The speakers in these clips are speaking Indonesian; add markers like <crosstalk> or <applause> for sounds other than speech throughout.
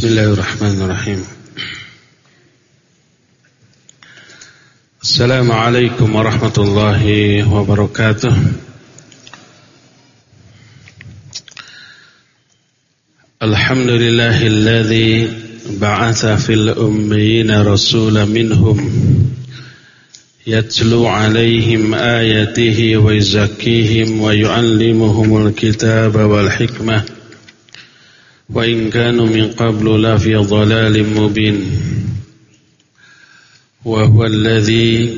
بسم الله الرحمن الرحيم. السلام عليكم ورحمة الله وبركاته. الحمد لله الذي بعث في الأميين رسولا منهم يتلو عليهم آياته ويزكيهم ويعلمهم الكتاب والحكمة. وإن كانوا من قبل لفي ضلال مبين. وهو الذي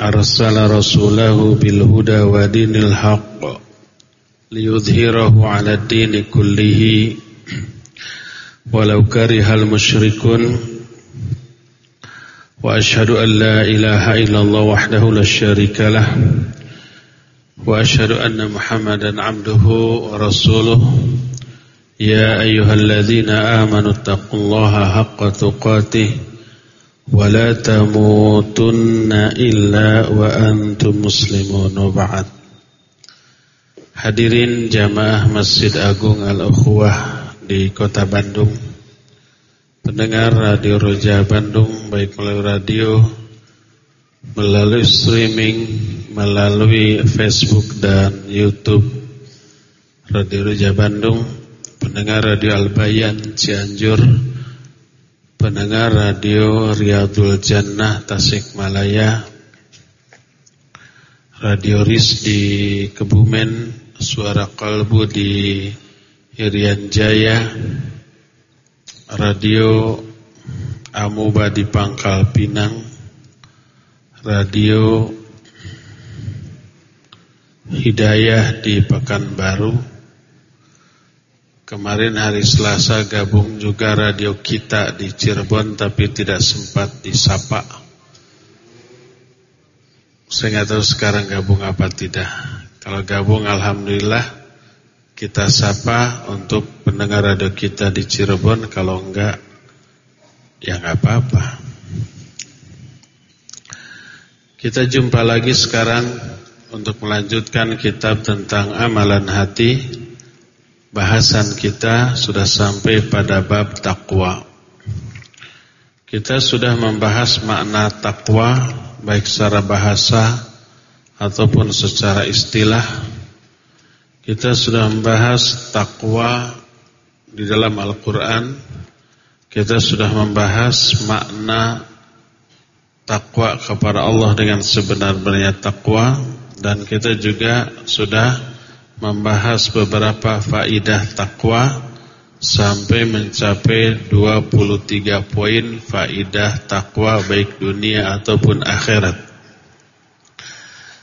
أرسل رسوله بالهدى ودين الحق ليظهره على الدين كله. ولو كره المشركون. وأشهد أن لا إله إلا الله وحده لا شريك له. وأشهد أن محمدا عبده ورسوله. يا أيها الذين آمنوا اتقوا الله حق تقاته ولا تموتن إلا وأنتم مسلمون وبعد Hadirin jamaah Masjid Agung Al-Ukhuwah di Kota Bandung Pendengar Radio Roja Bandung Baik melalui radio Melalui streaming Melalui Facebook dan Youtube Radio Roja Bandung pendengar Radio Albayan Cianjur, pendengar Radio Riyadul Jannah Tasikmalaya, Radio RIS di Kebumen, Suara Kalbu di Irian Jaya, Radio Amuba di Pangkal Pinang, Radio Hidayah di Pekanbaru, Kemarin hari Selasa gabung juga radio kita di Cirebon tapi tidak sempat disapa. Saya nggak tahu sekarang gabung apa tidak. Kalau gabung Alhamdulillah kita sapa untuk pendengar radio kita di Cirebon. Kalau enggak ya nggak apa-apa. Kita jumpa lagi sekarang untuk melanjutkan kitab tentang amalan hati Bahasan kita sudah sampai pada bab takwa. Kita sudah membahas makna takwa baik secara bahasa ataupun secara istilah. Kita sudah membahas takwa di dalam Al-Qur'an. Kita sudah membahas makna takwa kepada Allah dengan sebenar-benarnya takwa dan kita juga sudah membahas beberapa faidah takwa sampai mencapai 23 poin faidah takwa baik dunia ataupun akhirat.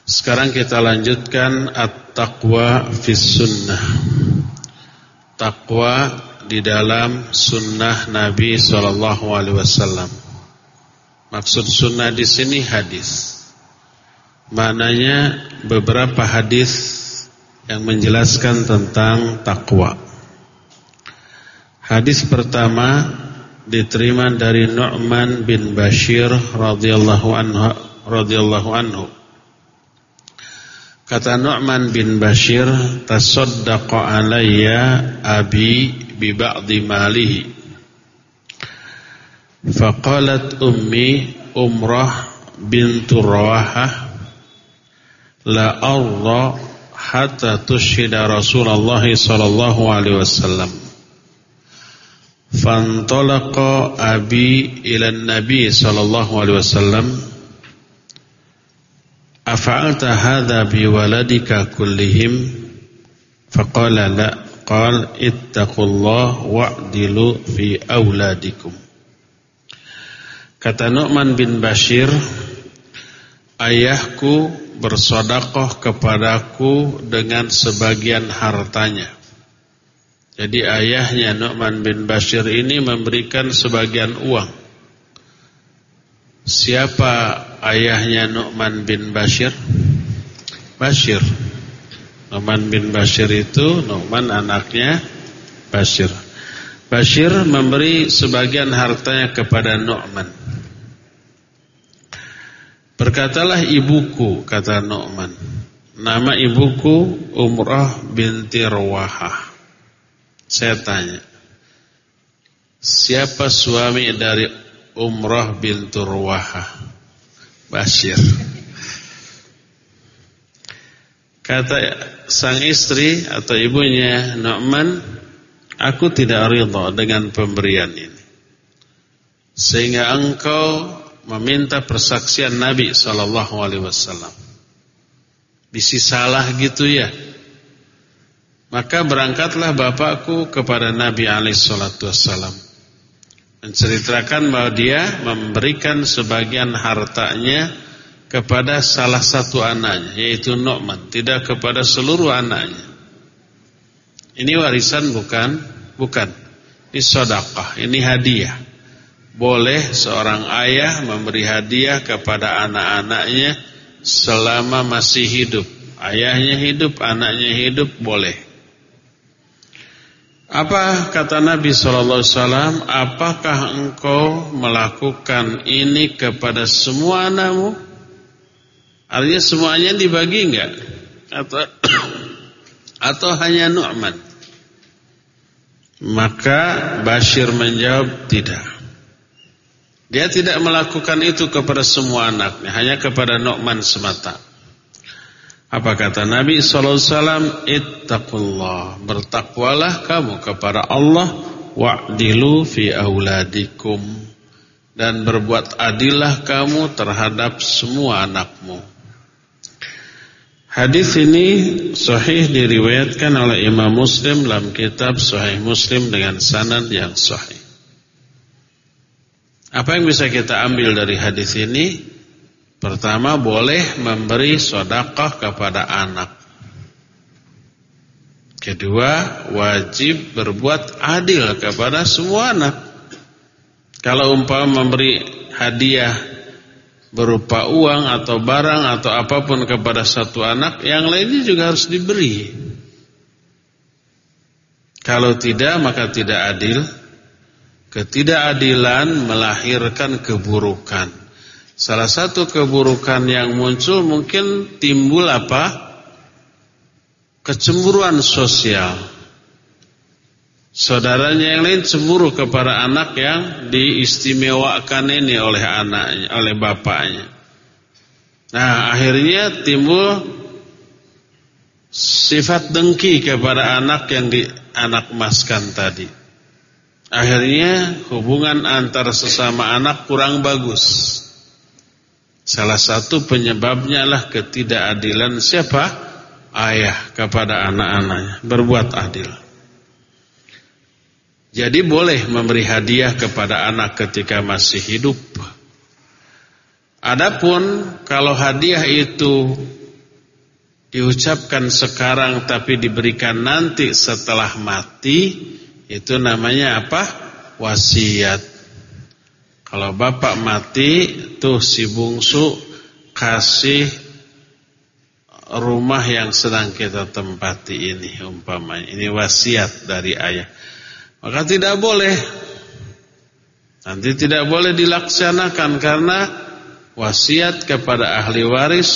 Sekarang kita lanjutkan at-taqwa fis sunnah. Takwa di dalam sunnah Nabi sallallahu alaihi wasallam. Maksud sunnah di sini hadis. Maknanya beberapa hadis yang menjelaskan tentang takwa. Hadis pertama diterima dari Nu'man bin Bashir radhiyallahu anhu radhiyallahu anhu. Kata Nu'man bin Bashir, tasaddaqa alayya abi bi ba'di malihi. Faqalat ummi Umrah bintu Rawahah la arda hatta tushhida Rasulullah sallallahu alaihi wasallam. Fantalaqa abi ila nabi sallallahu alaihi wasallam. Afa'alta hadha bi waladika kullihim? Faqala la. Qal ittaqullah wa'dilu fi auladikum. Kata Nu'man bin Bashir, ayahku bersodakoh kepadaku dengan sebagian hartanya. Jadi ayahnya Nu'man bin Bashir ini memberikan sebagian uang. Siapa ayahnya Nu'man bin Bashir? Bashir. Nu'man bin Bashir itu Nu'man anaknya Bashir. Bashir memberi sebagian hartanya kepada Nu'man. Berkatalah ibuku kata Nu'man Nama ibuku Umrah binti Rawahah Saya tanya Siapa suami dari Umrah bintu Ruwaha? Bashir. Kata sang istri atau ibunya Nu'man, aku tidak ridha dengan pemberian ini. Sehingga engkau meminta persaksian Nabi sallallahu alaihi wasallam. Bisi salah gitu ya. Maka berangkatlah bapakku kepada Nabi alaihi wasallam. Menceritakan bahwa dia memberikan sebagian hartanya kepada salah satu anaknya yaitu Nu'man, tidak kepada seluruh anaknya. Ini warisan bukan? Bukan. Ini sedekah, ini hadiah. Boleh seorang ayah memberi hadiah kepada anak-anaknya selama masih hidup. Ayahnya hidup, anaknya hidup, boleh. Apa kata Nabi sallallahu alaihi wasallam? Apakah engkau melakukan ini kepada semua anakmu? Artinya semuanya dibagi enggak? Atau <coughs> atau hanya Nu'man? Maka Bashir menjawab tidak. Dia tidak melakukan itu kepada semua anaknya, hanya kepada Nu'man semata. Apa kata Nabi sallallahu alaihi wasallam? Ittaqullah, bertakwalah kamu kepada Allah wa'dilu fi auladikum dan berbuat adillah kamu terhadap semua anakmu. Hadis ini sahih diriwayatkan oleh Imam Muslim dalam kitab Sahih Muslim dengan sanad yang sahih. Apa yang bisa kita ambil dari hadis ini? Pertama, boleh memberi sedekah kepada anak. Kedua, wajib berbuat adil kepada semua anak. Kalau umpama memberi hadiah berupa uang atau barang atau apa pun kepada satu anak, yang lainnya juga harus diberi. Kalau tidak maka tidak adil. Ketidakadilan melahirkan keburukan. Salah satu keburukan yang muncul mungkin timbul apa? Kecemburuan sosial. Saudaranya yang lain cemburu kepada anak yang diistimewakan ini oleh anaknya, oleh bapaknya. Nah, akhirnya timbul sifat dengki kepada anak yang di anak maskan tadi. Akhirnya hubungan antar sesama anak kurang bagus. Salah satu penyebabnya adalah ketidakadilan siapa? Ayah kepada anak-anaknya. Berbuat adil. Jadi boleh memberi hadiah kepada anak ketika masih hidup. Adapun kalau hadiah itu diucapkan sekarang tapi diberikan nanti setelah mati, itu namanya apa? Wasiat. Kalau bapak mati, tuh si bungsu kasih rumah yang sedang kita tempati ini umpamanya. Ini wasiat dari ayah. Maka tidak boleh Nanti tidak boleh dilaksanakan Karena wasiat kepada ahli waris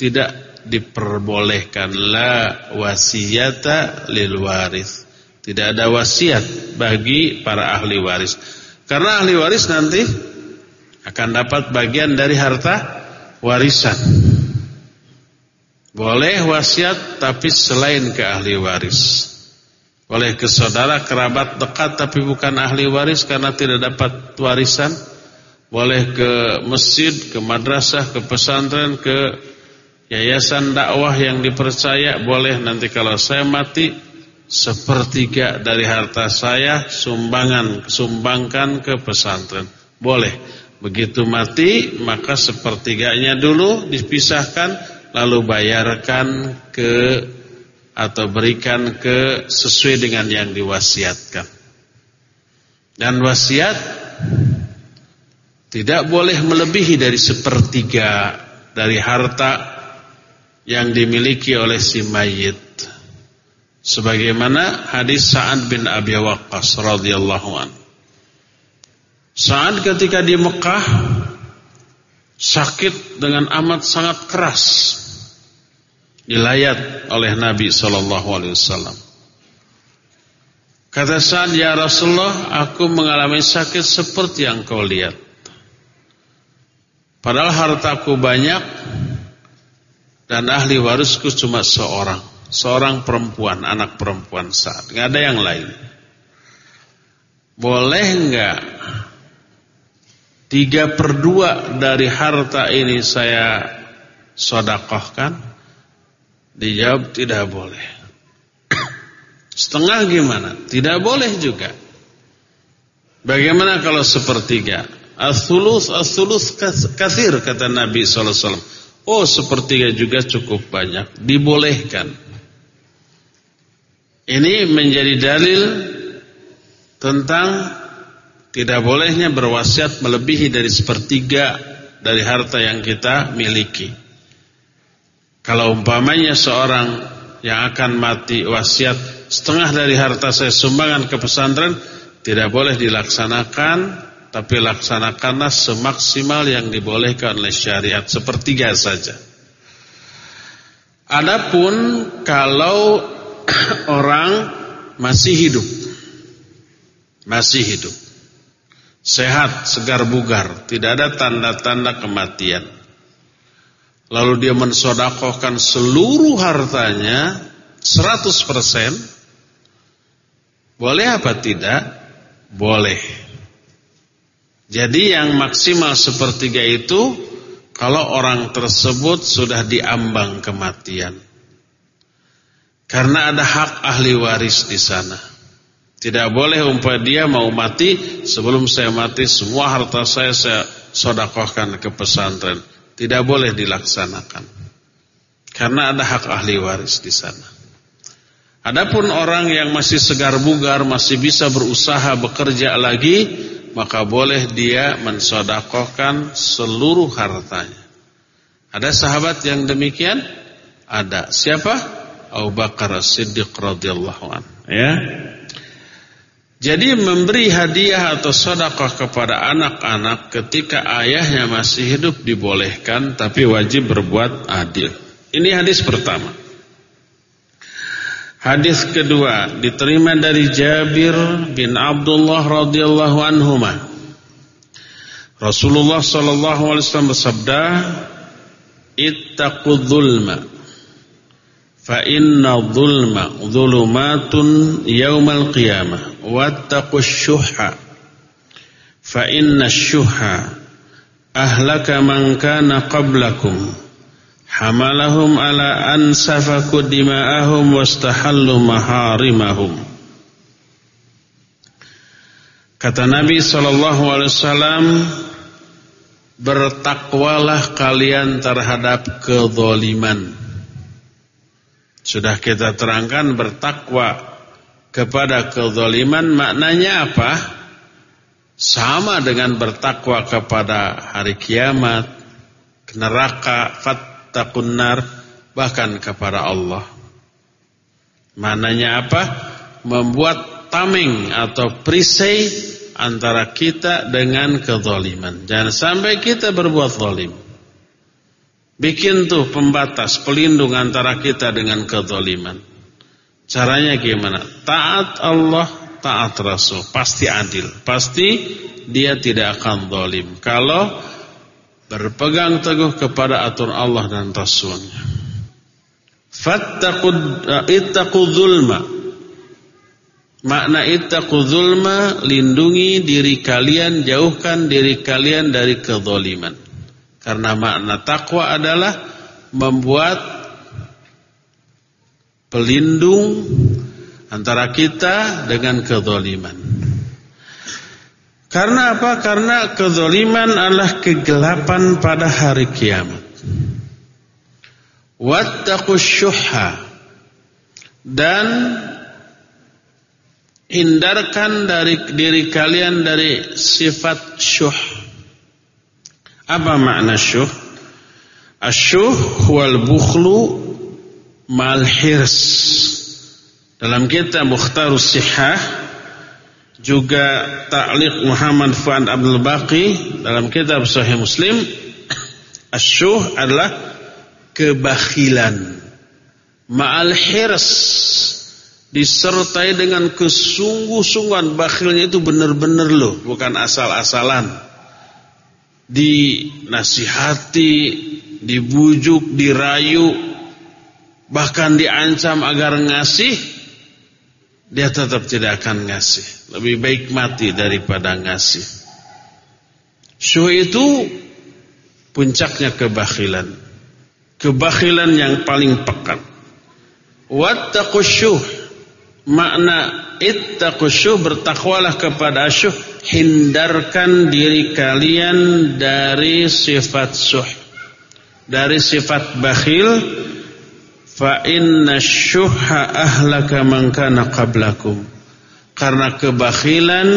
Tidak diperbolehkan La wasiyata lil waris Tidak ada wasiat bagi para ahli waris. Karena ahli waris nanti Akan dapat bagian dari harta warisan. Boleh wasiat tapi selain ke ahli waris. Oleh ke saudara kerabat dekat tapi bukan ahli waris karena tidak dapat warisan. Boleh ke masjid, ke madrasah, ke pesantren, ke yayasan dakwah yang dipercaya. Boleh nanti kalau saya mati sepertiga dari harta saya sumbangan sumbangkan ke pesantren boleh begitu mati maka sepertiganya dulu dipisahkan lalu bayarkan ke atau berikan ke sesuai dengan yang diwasiatkan. Dan wasiat tidak boleh melebihi dari sepertiga dari harta yang dimiliki oleh si mayit. Sebagaimana hadis Sa'ad bin Abi Waqqas radhiyallahu an. Sa'ad ketika di Mekah sakit dengan amat sangat keras dilayat oleh Nabi Shallallahu Alaihi Wasallam. Kata Sa'ad, ya Rasulullah, aku mengalami sakit seperti yang kau lihat. Padahal hartaku banyak dan ahli warisku cuma seorang. Seorang perempuan, anak perempuan saat. Nggak ada yang lain. Boleh nggak tiga per dua dari harta ini saya sodakohkan? Dijawab tidak boleh. <clears throat> Setengah gimana? Tidak boleh juga. Bagaimana kalau sepertiga? As-sulus as-sulus kata Nabi SAW. Oh sepertiga juga cukup banyak. Dibolehkan. Ini menjadi dalil tentang tidak bolehnya berwasiat melebihi dari sepertiga dari harta yang kita miliki. Kalau umpamanya seorang yang akan mati wasiat setengah dari harta saya sumbangan ke pesantren tidak boleh dilaksanakan tapi laksanakanlah semaksimal yang dibolehkan oleh syariat sepertiga saja. Adapun kalau orang masih hidup, masih hidup, sehat, segar bugar, tidak ada tanda-tanda kematian. Lalu dia mensodakohkan seluruh hartanya 100%, boleh apa tidak? Boleh. Jadi yang maksimal sepertiga itu kalau orang tersebut sudah diambang kematian. Karena ada hak ahli waris di sana. Tidak boleh umpah dia mau mati sebelum saya mati semua harta saya saya sodakohkan ke pesantren. Tidak boleh dilaksanakan. Karena ada hak ahli waris di sana. Adapun orang yang masih segar bugar, masih bisa berusaha bekerja lagi, maka boleh dia mensodakohkan seluruh hartanya. Ada sahabat yang demikian? Ada. Siapa? Abu Bakar Siddiq radhiyallahu an. Ya. Jadi memberi hadiah atau sodakoh kepada anak-anak ketika ayahnya masih hidup dibolehkan, tapi wajib berbuat adil. Ini hadis pertama. Hadis kedua diterima dari Jabir bin Abdullah radhiyallahu anhuma. Rasulullah sallallahu alaihi wasallam bersabda, "Ittaqu dzulma fa inna dzulma dzulumatun yaumal qiyamah. Wattaqu syuhha. Fa inna syuhha ahlaka man kana qablakum." hamalahum ala an safaku dima'ahum wastahallu maharimahum. Kata Nabi sallallahu alaihi wasallam bertakwalah kalian terhadap kezaliman sudah kita terangkan bertakwa kepada kezaliman maknanya apa sama dengan bertakwa kepada hari kiamat neraka fat takun nar bahkan kepada Allah. Mananya apa? Membuat tameng atau perisai antara kita dengan kezaliman. Jangan sampai kita berbuat zalim. Bikin tuh pembatas, pelindung antara kita dengan kezaliman. Caranya gimana? Taat Allah, taat Rasul. Pasti adil. Pasti dia tidak akan zalim. Kalau berpegang teguh kepada aturan Allah dan Rasulnya. Fattaqud ittaqu zulma. Makna ittaqu zulma lindungi diri kalian, jauhkan diri kalian dari kezaliman. Karena makna takwa adalah membuat pelindung antara kita dengan kezaliman. Karena apa? Karena kezaliman adalah kegelapan pada hari kiamat. Wattaqus syuhha dan hindarkan dari diri kalian dari sifat syuh. Apa makna syuh? Asyuh wal bukhlu mal hirs. Dalam kitab Mukhtarus Sihah juga Ta'liq Muhammad Fuad Abdul Baqi dalam kitab Sahih Muslim <coughs> asyuh adalah kebakhilan ma'al hirs disertai dengan kesungguh-sungguhan bakhilnya itu benar-benar loh, bukan asal-asalan. Dinasihati, dibujuk, dirayu, bahkan diancam agar ngasih, dia tetap tidak akan ngasih. Lebih baik mati daripada ngasih. Syuh itu puncaknya kebakhilan. Kebakhilan yang paling pekat. Wattaqusyuh makna ittaqusyu bertakwalah kepada syuh. Hindarkan diri kalian dari sifat syuh. Dari sifat bakhil. Fa inna syuhha ahlaka man kana qablakum. Karena kebakhilan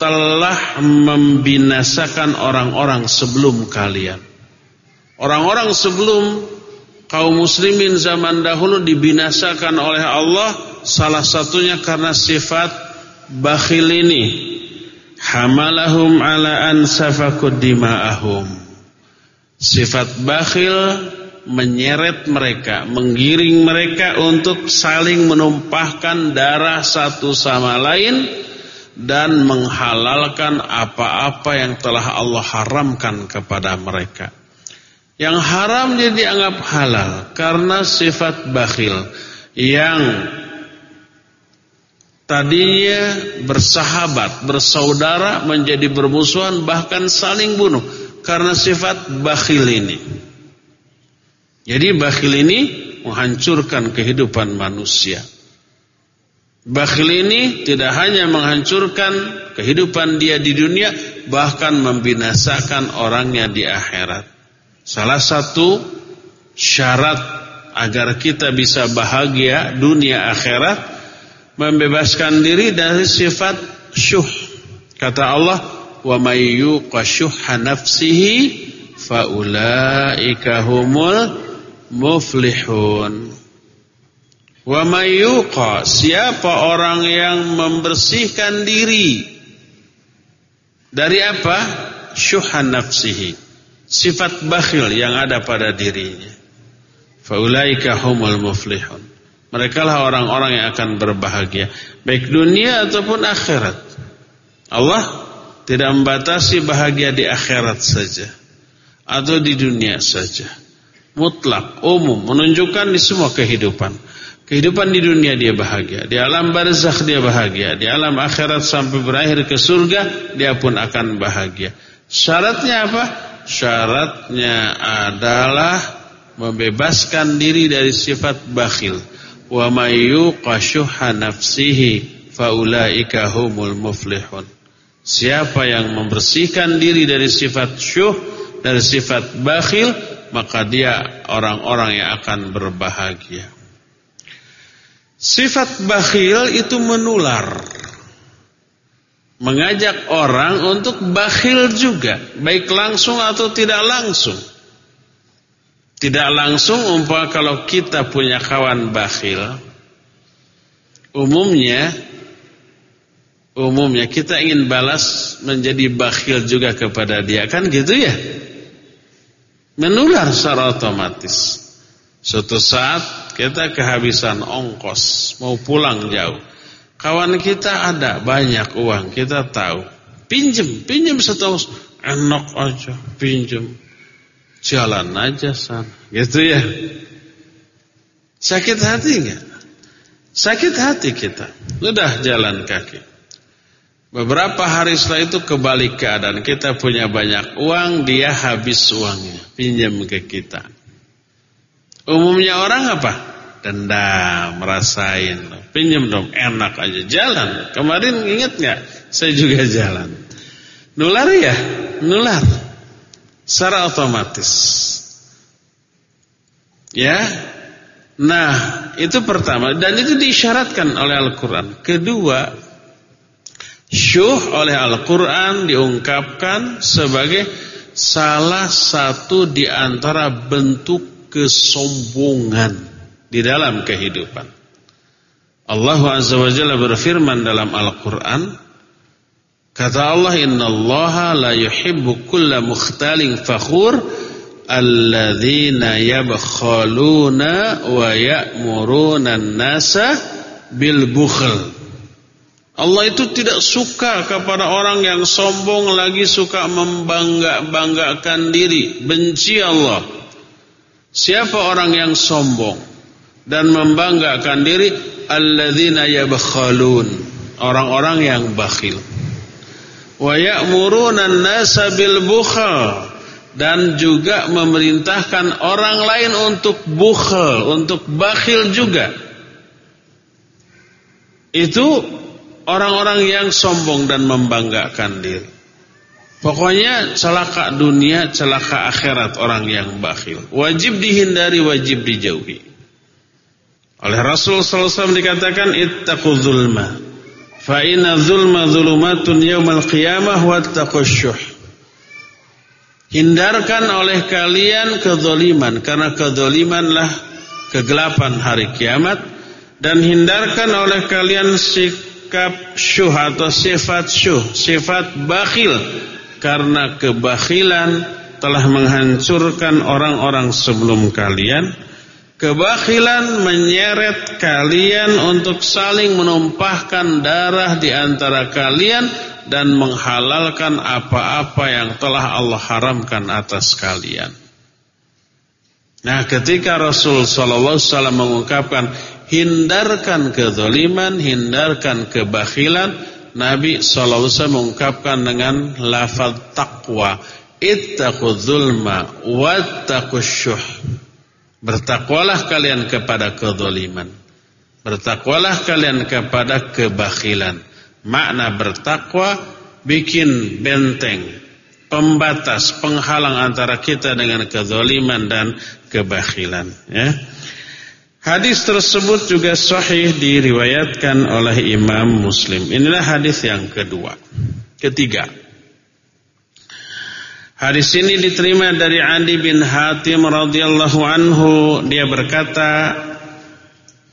telah membinasakan orang-orang sebelum kalian. Orang-orang sebelum kaum muslimin zaman dahulu dibinasakan oleh Allah salah satunya karena sifat bakhil ini hamalahum ala an dima'ahum sifat bakhil menyeret mereka menggiring mereka untuk saling menumpahkan darah satu sama lain dan menghalalkan apa-apa yang telah Allah haramkan kepada mereka yang haram jadi dianggap halal karena sifat bakhil yang tadinya bersahabat, bersaudara menjadi bermusuhan bahkan saling bunuh karena sifat bakhil ini. Jadi bakhil ini menghancurkan kehidupan manusia. Bakhil ini tidak hanya menghancurkan kehidupan dia di dunia bahkan membinasakan orangnya di akhirat. Salah satu syarat agar kita bisa bahagia dunia akhirat membebaskan diri dari sifat syuh. Kata Allah, "Wa may yuqa nafsihi faulaika humul muflihun." Wa may siapa orang yang membersihkan diri dari apa? Syuhan nafsihi sifat bakhil yang ada pada dirinya. Faulaika humul muflihun. Mereka lah orang-orang yang akan berbahagia. Baik dunia ataupun akhirat. Allah tidak membatasi bahagia di akhirat saja. Atau di dunia saja. Mutlak, umum, menunjukkan di semua kehidupan. Kehidupan di dunia dia bahagia. Di alam barzakh dia bahagia. Di alam akhirat sampai berakhir ke surga, dia pun akan bahagia. Syaratnya apa? Syaratnya adalah membebaskan diri dari sifat bakhil. Wa may yuqashuha nafsihi faulaika humul muflihun. Siapa yang membersihkan diri dari sifat syuh, dari sifat bakhil, maka dia orang-orang yang akan berbahagia. Sifat bakhil itu menular mengajak orang untuk bakhil juga, baik langsung atau tidak langsung. Tidak langsung umpama kalau kita punya kawan bakhil, umumnya umumnya kita ingin balas menjadi bakhil juga kepada dia, kan gitu ya? Menular secara otomatis. Suatu saat kita kehabisan ongkos, mau pulang jauh. Kawan kita ada banyak uang, kita tahu. Pinjem, pinjem setahun enak aja, pinjem. Jalan aja sana, gitu ya. Sakit hati enggak? Sakit hati kita. Udah jalan kaki. Beberapa hari setelah itu kebalik keadaan. Kita punya banyak uang, dia habis uangnya. Pinjam ke kita. Umumnya orang apa? Dendam, merasain. Pinjam dong, enak aja. Jalan. Kemarin ingat nggak? Saya juga jalan. Nular ya? Nular. Secara otomatis. Ya. Nah, itu pertama. Dan itu diisyaratkan oleh Al-Quran. Kedua, syuh oleh Al-Quran diungkapkan sebagai salah satu di antara bentuk kesombongan di dalam kehidupan. Allah Azza wa Jalla berfirman dalam Al-Quran, kata Allah, Inna Allah la yuhibbu kulla mukhtalin fakhur, alladzina yabkhaluna wa ya'muruna an-nasa bil bukhl. Allah itu tidak suka kepada orang yang sombong lagi suka membangga-banggakan diri. Benci Allah. Siapa orang yang sombong dan membanggakan diri? Alladzina yabkhalun. Orang-orang yang bakhil. Wa ya'muruna an-nasa bil bukhl dan juga memerintahkan orang lain untuk bukhel, untuk bakhil juga. Itu orang-orang yang sombong dan membanggakan diri. Pokoknya celaka dunia, celaka akhirat orang yang bakhil. Wajib dihindari, wajib dijauhi. Oleh Rasul SAW dikatakan ittaqu zulma. Fa inna zulma zulumatun yawmal qiyamah wattaqusyuh. Hindarkan oleh kalian kezoliman Karena kezolimanlah kegelapan hari kiamat Dan hindarkan oleh kalian sikap syuh atau sifat syuh Sifat bakhil Karena kebakhilan telah menghancurkan orang-orang sebelum kalian Kebakhilan menyeret kalian untuk saling menumpahkan darah di antara kalian dan menghalalkan apa-apa yang telah Allah haramkan atas kalian. Nah, ketika Rasul sallallahu alaihi wasallam mengungkapkan hindarkan kezaliman, hindarkan kebakhilan, Nabi sallallahu alaihi wasallam mengungkapkan dengan lafaz taqwa, ittaqudz zulma wattaqusyuh. Bertakwalah kalian kepada kezaliman. Bertakwalah kalian kepada kebakhilan. Makna bertakwa bikin benteng, pembatas, penghalang antara kita dengan kezaliman dan kebakhilan. Ya. Hadis tersebut juga sahih diriwayatkan oleh Imam Muslim. Inilah hadis yang kedua. Ketiga. Hadis ini diterima dari Adi bin Hatim radhiyallahu anhu. Dia berkata,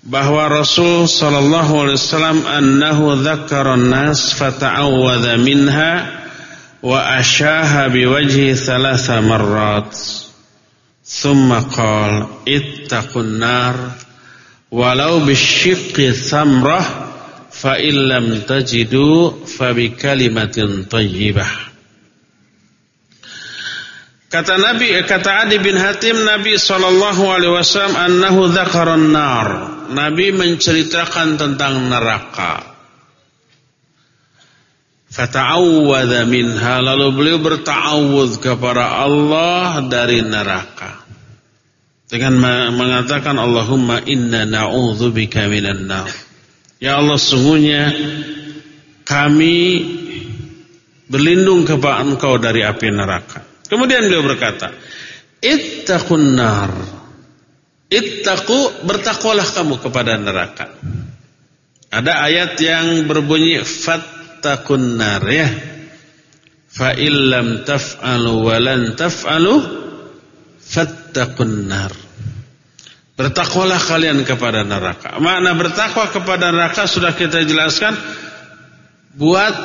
bahwa Rasul sallallahu alaihi wasallam annahu dzakkara an-nas fata'awwadha minha wa ashaha biwajhi thalatha marrat thumma qala ittaqun nar walau bisyiqqi thamrah fa illam tajidu fa bi kalimatin thayyibah Kata Nabi, kata Adi bin Hatim, Nabi Shallallahu Alaihi Wasallam, annahu dzakaron nar. Nabi menceritakan tentang neraka. Fata'awwadha minha. Lalu beliau berta'awudz kepada Allah dari neraka. Dengan mengatakan Allahumma inna na'udzubika minan nar. Ya Allah sungguhnya kami berlindung kepada engkau dari api neraka. Kemudian beliau berkata, Ittaqun nar. Ittaqu bertakwalah kamu kepada neraka. Ada ayat yang berbunyi fattaqun nar ya. Fa illam taf'alu wa lan taf'alu fattaqun nar. Bertakwalah kalian kepada neraka. Makna bertakwa kepada neraka sudah kita jelaskan buat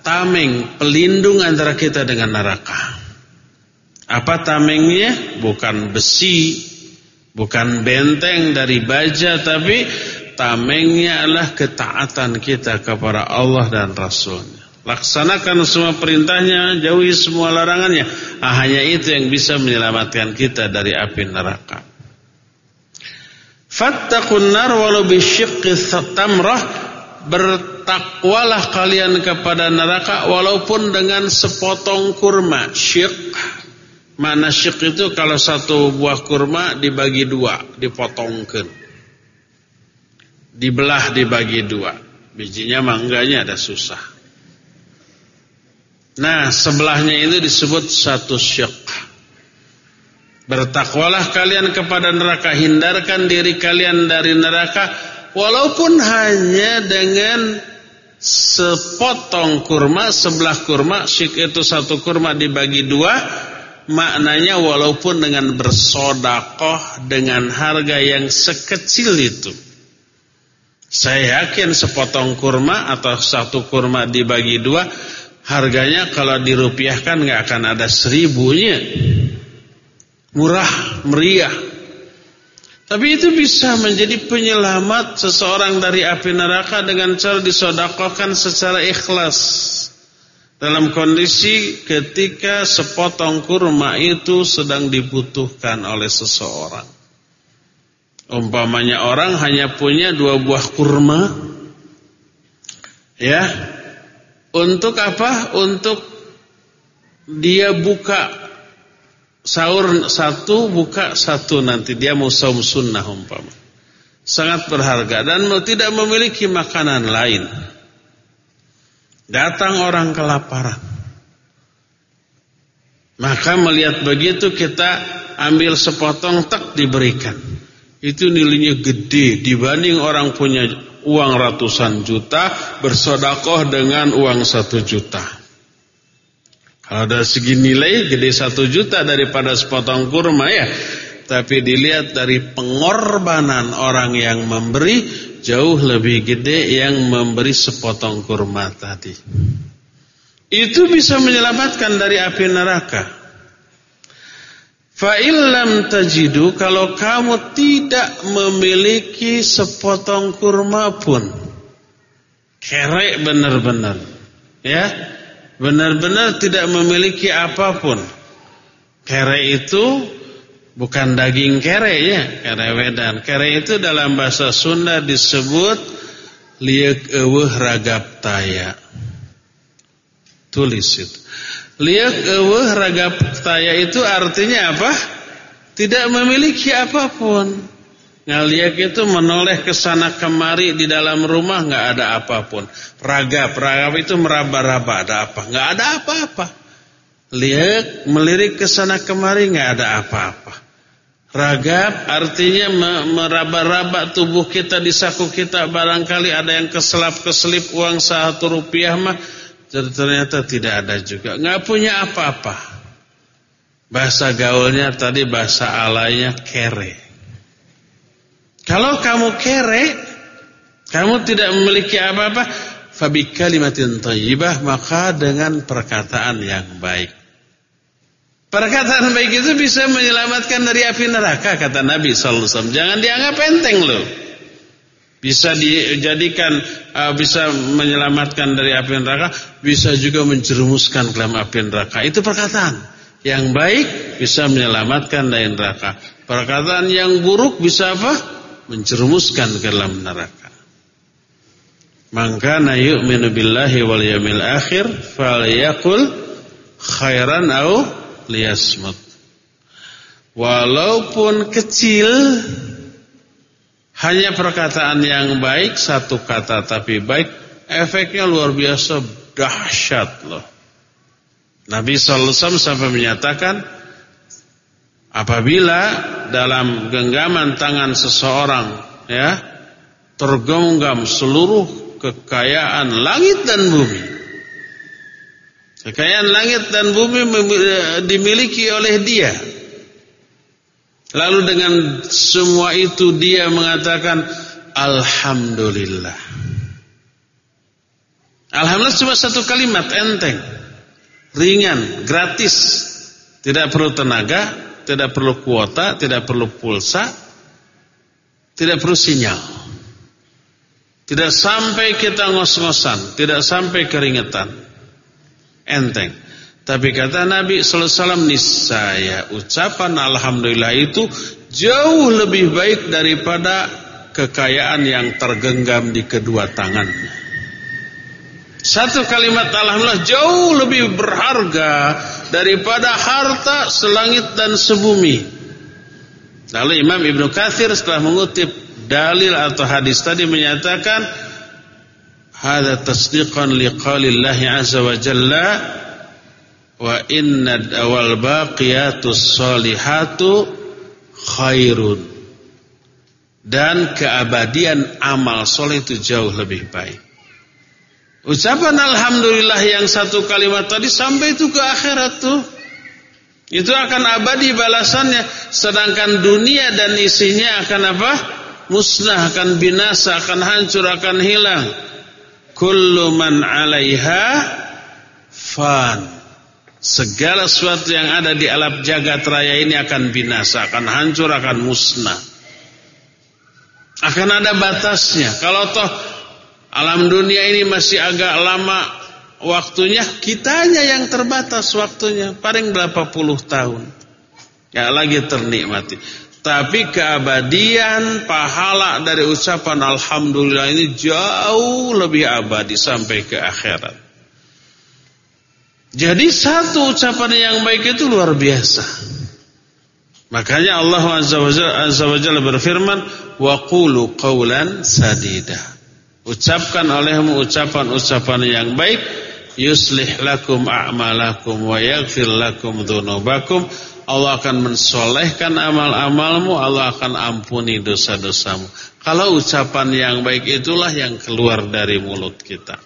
tameng pelindung antara kita dengan neraka. Apa tamengnya? Bukan besi, bukan benteng dari baja, tapi tamengnya adalah ketaatan kita kepada Allah dan Rasulnya. Laksanakan semua perintahnya, jauhi semua larangannya. Ah, hanya itu yang bisa menyelamatkan kita dari api neraka. Fattaqun nar walau bisyiqqi tamrah bertakwalah kalian kepada neraka walaupun dengan sepotong kurma. Syikh Mana syik itu kalau satu buah kurma dibagi dua, dipotongkan. Dibelah dibagi dua. Bijinya mangganya ada susah. Nah, sebelahnya itu disebut satu syik. Bertakwalah kalian kepada neraka, hindarkan diri kalian dari neraka walaupun hanya dengan sepotong kurma, sebelah kurma, syik itu satu kurma dibagi dua maknanya walaupun dengan bersodakoh dengan harga yang sekecil itu. Saya yakin sepotong kurma atau satu kurma dibagi dua, harganya kalau dirupiahkan nggak akan ada seribunya. murah, meriah. Tapi itu bisa menjadi penyelamat seseorang dari api neraka dengan cara disodakohkan secara ikhlas. Dalam kondisi ketika sepotong kurma itu sedang dibutuhkan oleh seseorang. Umpamanya orang hanya punya dua buah kurma. Ya. Untuk apa? Untuk dia buka sahur satu buka satu nanti dia mau saum sunnah umpama sangat berharga dan tidak memiliki makanan lain datang orang kelaparan. Maka melihat begitu kita ambil sepotong tak diberikan. Itu nilainya gede dibanding orang punya uang ratusan juta bersodakoh dengan uang satu juta. Kalau dari segi nilai gede satu juta daripada sepotong kurma ya. Tapi dilihat dari pengorbanan orang yang memberi jauh lebih gede yang memberi sepotong kurma tadi. Itu bisa menyelamatkan dari api neraka. Fa'ilam tajidu kalau kamu tidak memiliki sepotong kurma pun. Kerek benar-benar. Ya benar-benar tidak memiliki apa pun. Kere itu bukan daging kere ya, kere wedan. Kere itu dalam bahasa Sunda disebut liek ragap taya. Tulis itu. Liek ragap taya itu artinya apa? Tidak memiliki apa pun. Ngaliak itu menoleh ke sana kemari di dalam rumah nggak ada apa pun. Ragap, ragap itu meraba-raba ada apa? Nggak ada apa-apa. Lihat melirik ke sana kemari nggak ada apa-apa. Ragap artinya meraba-raba tubuh kita di saku kita barangkali ada yang keselap-keselip uang satu rupiah mah ternyata tidak ada juga nggak punya apa-apa. Bahasa gaulnya tadi bahasa alainya kere. Kalau kamu kere, kamu tidak memiliki apa-apa, fabi kalimatin thayyibah maka dengan perkataan yang baik. Perkataan baik itu bisa menyelamatkan dari api neraka kata Nabi sallallahu alaihi wasallam. Jangan dianggap enteng loh. Bisa dijadikan uh, bisa menyelamatkan dari api neraka, bisa juga menjerumuskan ke dalam api neraka. Itu perkataan yang baik bisa menyelamatkan dari neraka. Perkataan yang buruk bisa apa? menjerumuskan ke dalam neraka. Maka na yu'minu billahi wal yawmil akhir falyaqul khairan au liyasmut. Walaupun kecil hanya perkataan yang baik satu kata tapi baik efeknya luar biasa dahsyat loh. Nabi wasallam sampai menyatakan Apabila dalam genggaman tangan seseorang ya tergenggam seluruh kekayaan langit dan bumi. Kekayaan langit dan bumi dimiliki oleh dia. Lalu dengan semua itu dia mengatakan alhamdulillah. Alhamdulillah cuma satu kalimat enteng, ringan, gratis, tidak perlu tenaga, tidak perlu kuota, tidak perlu pulsa, tidak perlu sinyal. Tidak sampai kita ngos-ngosan, tidak sampai keringetan. Enteng. Tapi kata Nabi sallallahu alaihi wasallam niscaya ucapan alhamdulillah itu jauh lebih baik daripada kekayaan yang tergenggam di kedua tangannya. Satu kalimat alhamdulillah jauh lebih berharga daripada harta selangit dan sebumi. Lalu Imam Ibn Kathir setelah mengutip dalil atau hadis tadi menyatakan Liqalillahi azza wa jalla wa inna awal baqiyatus salihatu khairun dan keabadian amal soleh itu jauh lebih baik. Ucapan Alhamdulillah yang satu kalimat tadi sampai itu ke akhirat tuh. Itu akan abadi balasannya. Sedangkan dunia dan isinya akan apa? Musnah, akan binasa, akan hancur, akan hilang. Kullu man alaiha fan. Segala sesuatu yang ada di alam jagat raya ini akan binasa, akan hancur, akan musnah. Akan ada batasnya. Kalau toh alam dunia ini masih agak lama waktunya, kitanya yang terbatas waktunya. Paling berapa puluh tahun. Ya lagi ternikmati. Tapi keabadian pahala dari ucapan Alhamdulillah ini jauh lebih abadi sampai ke akhirat. Jadi satu ucapan yang baik itu luar biasa. Makanya Allah Azza wa Jalla berfirman, "Wa qulu qawlan sadida." Ucapkan olehmu ucapan-ucapan yang baik, yuslih lakum a'malakum wa yaghfir lakum dzunubakum. Allah akan mensolehkan amal-amalmu, Allah akan ampuni dosa-dosamu. Kalau ucapan yang baik itulah yang keluar dari mulut kita.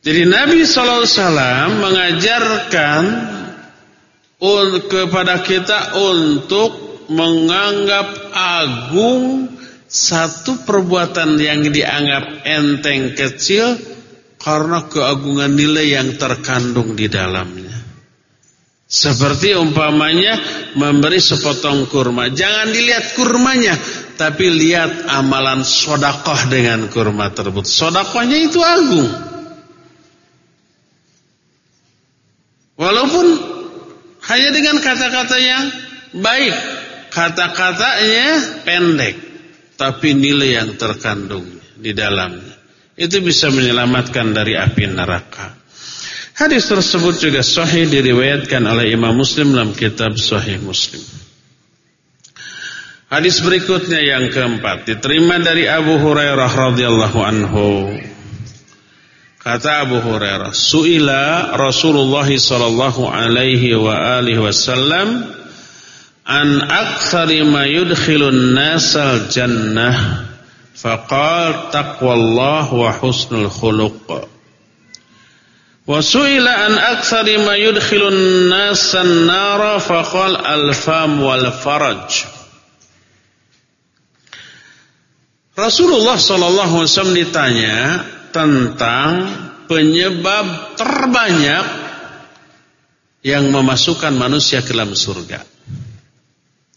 Jadi Nabi SAW mengajarkan kepada kita untuk menganggap agung satu perbuatan yang dianggap enteng kecil karena keagungan nilai yang terkandung di dalamnya. Seperti umpamanya memberi sepotong kurma. Jangan dilihat kurmanya, tapi lihat amalan sodakoh dengan kurma tersebut. Sodakohnya itu agung. Walaupun hanya dengan kata-kata yang baik, kata-katanya pendek, tapi nilai yang terkandung di dalamnya itu bisa menyelamatkan dari api neraka. Hadis tersebut juga sahih diriwayatkan oleh Imam Muslim dalam kitab Sahih Muslim. Hadis berikutnya yang keempat diterima dari Abu Hurairah radhiyallahu anhu. Kata Abu Hurairah, "Su'ila Rasulullah sallallahu alaihi wa alihi wasallam an aktsari ma yudkhilun nasal jannah." Faqal taqwallah wa husnul khuluq. Wa su'ila an aktsari ma yudkhilun nasan nara faqal al-fam wal faraj. Rasulullah sallallahu alaihi wasallam ditanya tentang penyebab terbanyak yang memasukkan manusia ke dalam surga.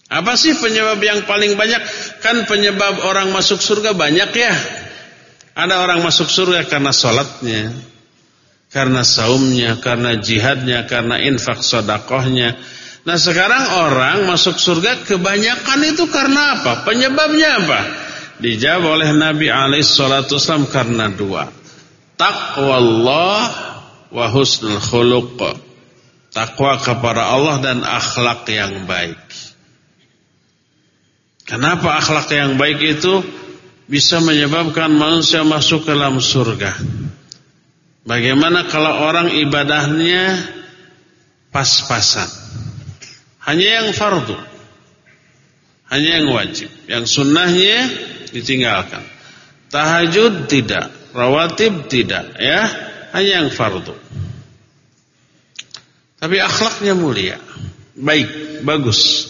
Apa sih penyebab yang paling banyak? Kan penyebab orang masuk surga banyak ya. Ada orang masuk surga karena sholatnya, karena saumnya, karena jihadnya, karena infak sodakohnya. Nah sekarang orang masuk surga kebanyakan itu karena apa? Penyebabnya apa? Dijawab oleh Nabi Alaihissalam karena dua. Allah wa husnul khuluq. Takwa kepada Allah dan akhlak yang baik. Kenapa akhlak yang baik itu bisa menyebabkan manusia masuk ke dalam surga? Bagaimana kalau orang ibadahnya pas-pasan? Hanya yang fardu. Hanya yang wajib. Yang sunnahnya ditinggalkan. Tahajud tidak, rawatib tidak, ya, hanya yang fardu. Tapi akhlaknya mulia, baik, bagus.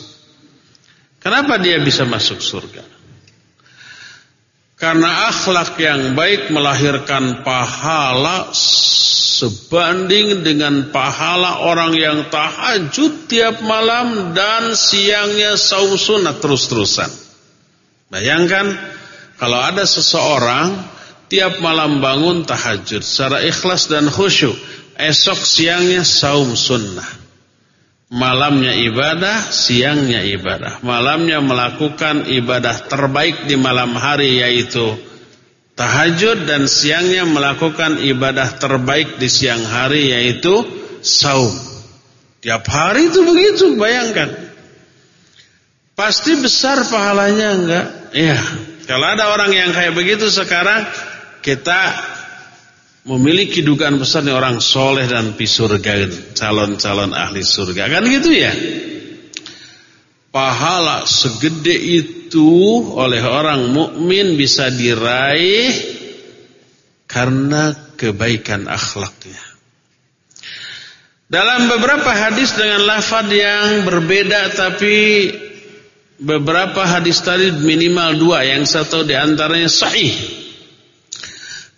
Kenapa dia bisa masuk surga? Karena akhlak yang baik melahirkan pahala sebanding dengan pahala orang yang tahajud tiap malam dan siangnya saum sunat terus-terusan. Bayangkan kalau ada seseorang tiap malam bangun tahajud secara ikhlas dan khusyuk, esok siangnya saum sunnah. Malamnya ibadah, siangnya ibadah. Malamnya melakukan ibadah terbaik di malam hari yaitu tahajud dan siangnya melakukan ibadah terbaik di siang hari yaitu saum. Tiap hari itu begitu, bayangkan. Pasti besar pahalanya enggak? Iya. Kalau ada orang yang kayak begitu sekarang kita memiliki dugaan besar nih orang soleh dan pisurga calon-calon ahli surga kan gitu ya. Pahala segede itu oleh orang mukmin bisa diraih karena kebaikan akhlaknya. Dalam beberapa hadis dengan lafaz yang berbeda tapi beberapa hadis tadi minimal dua, yang satu di antaranya sahih.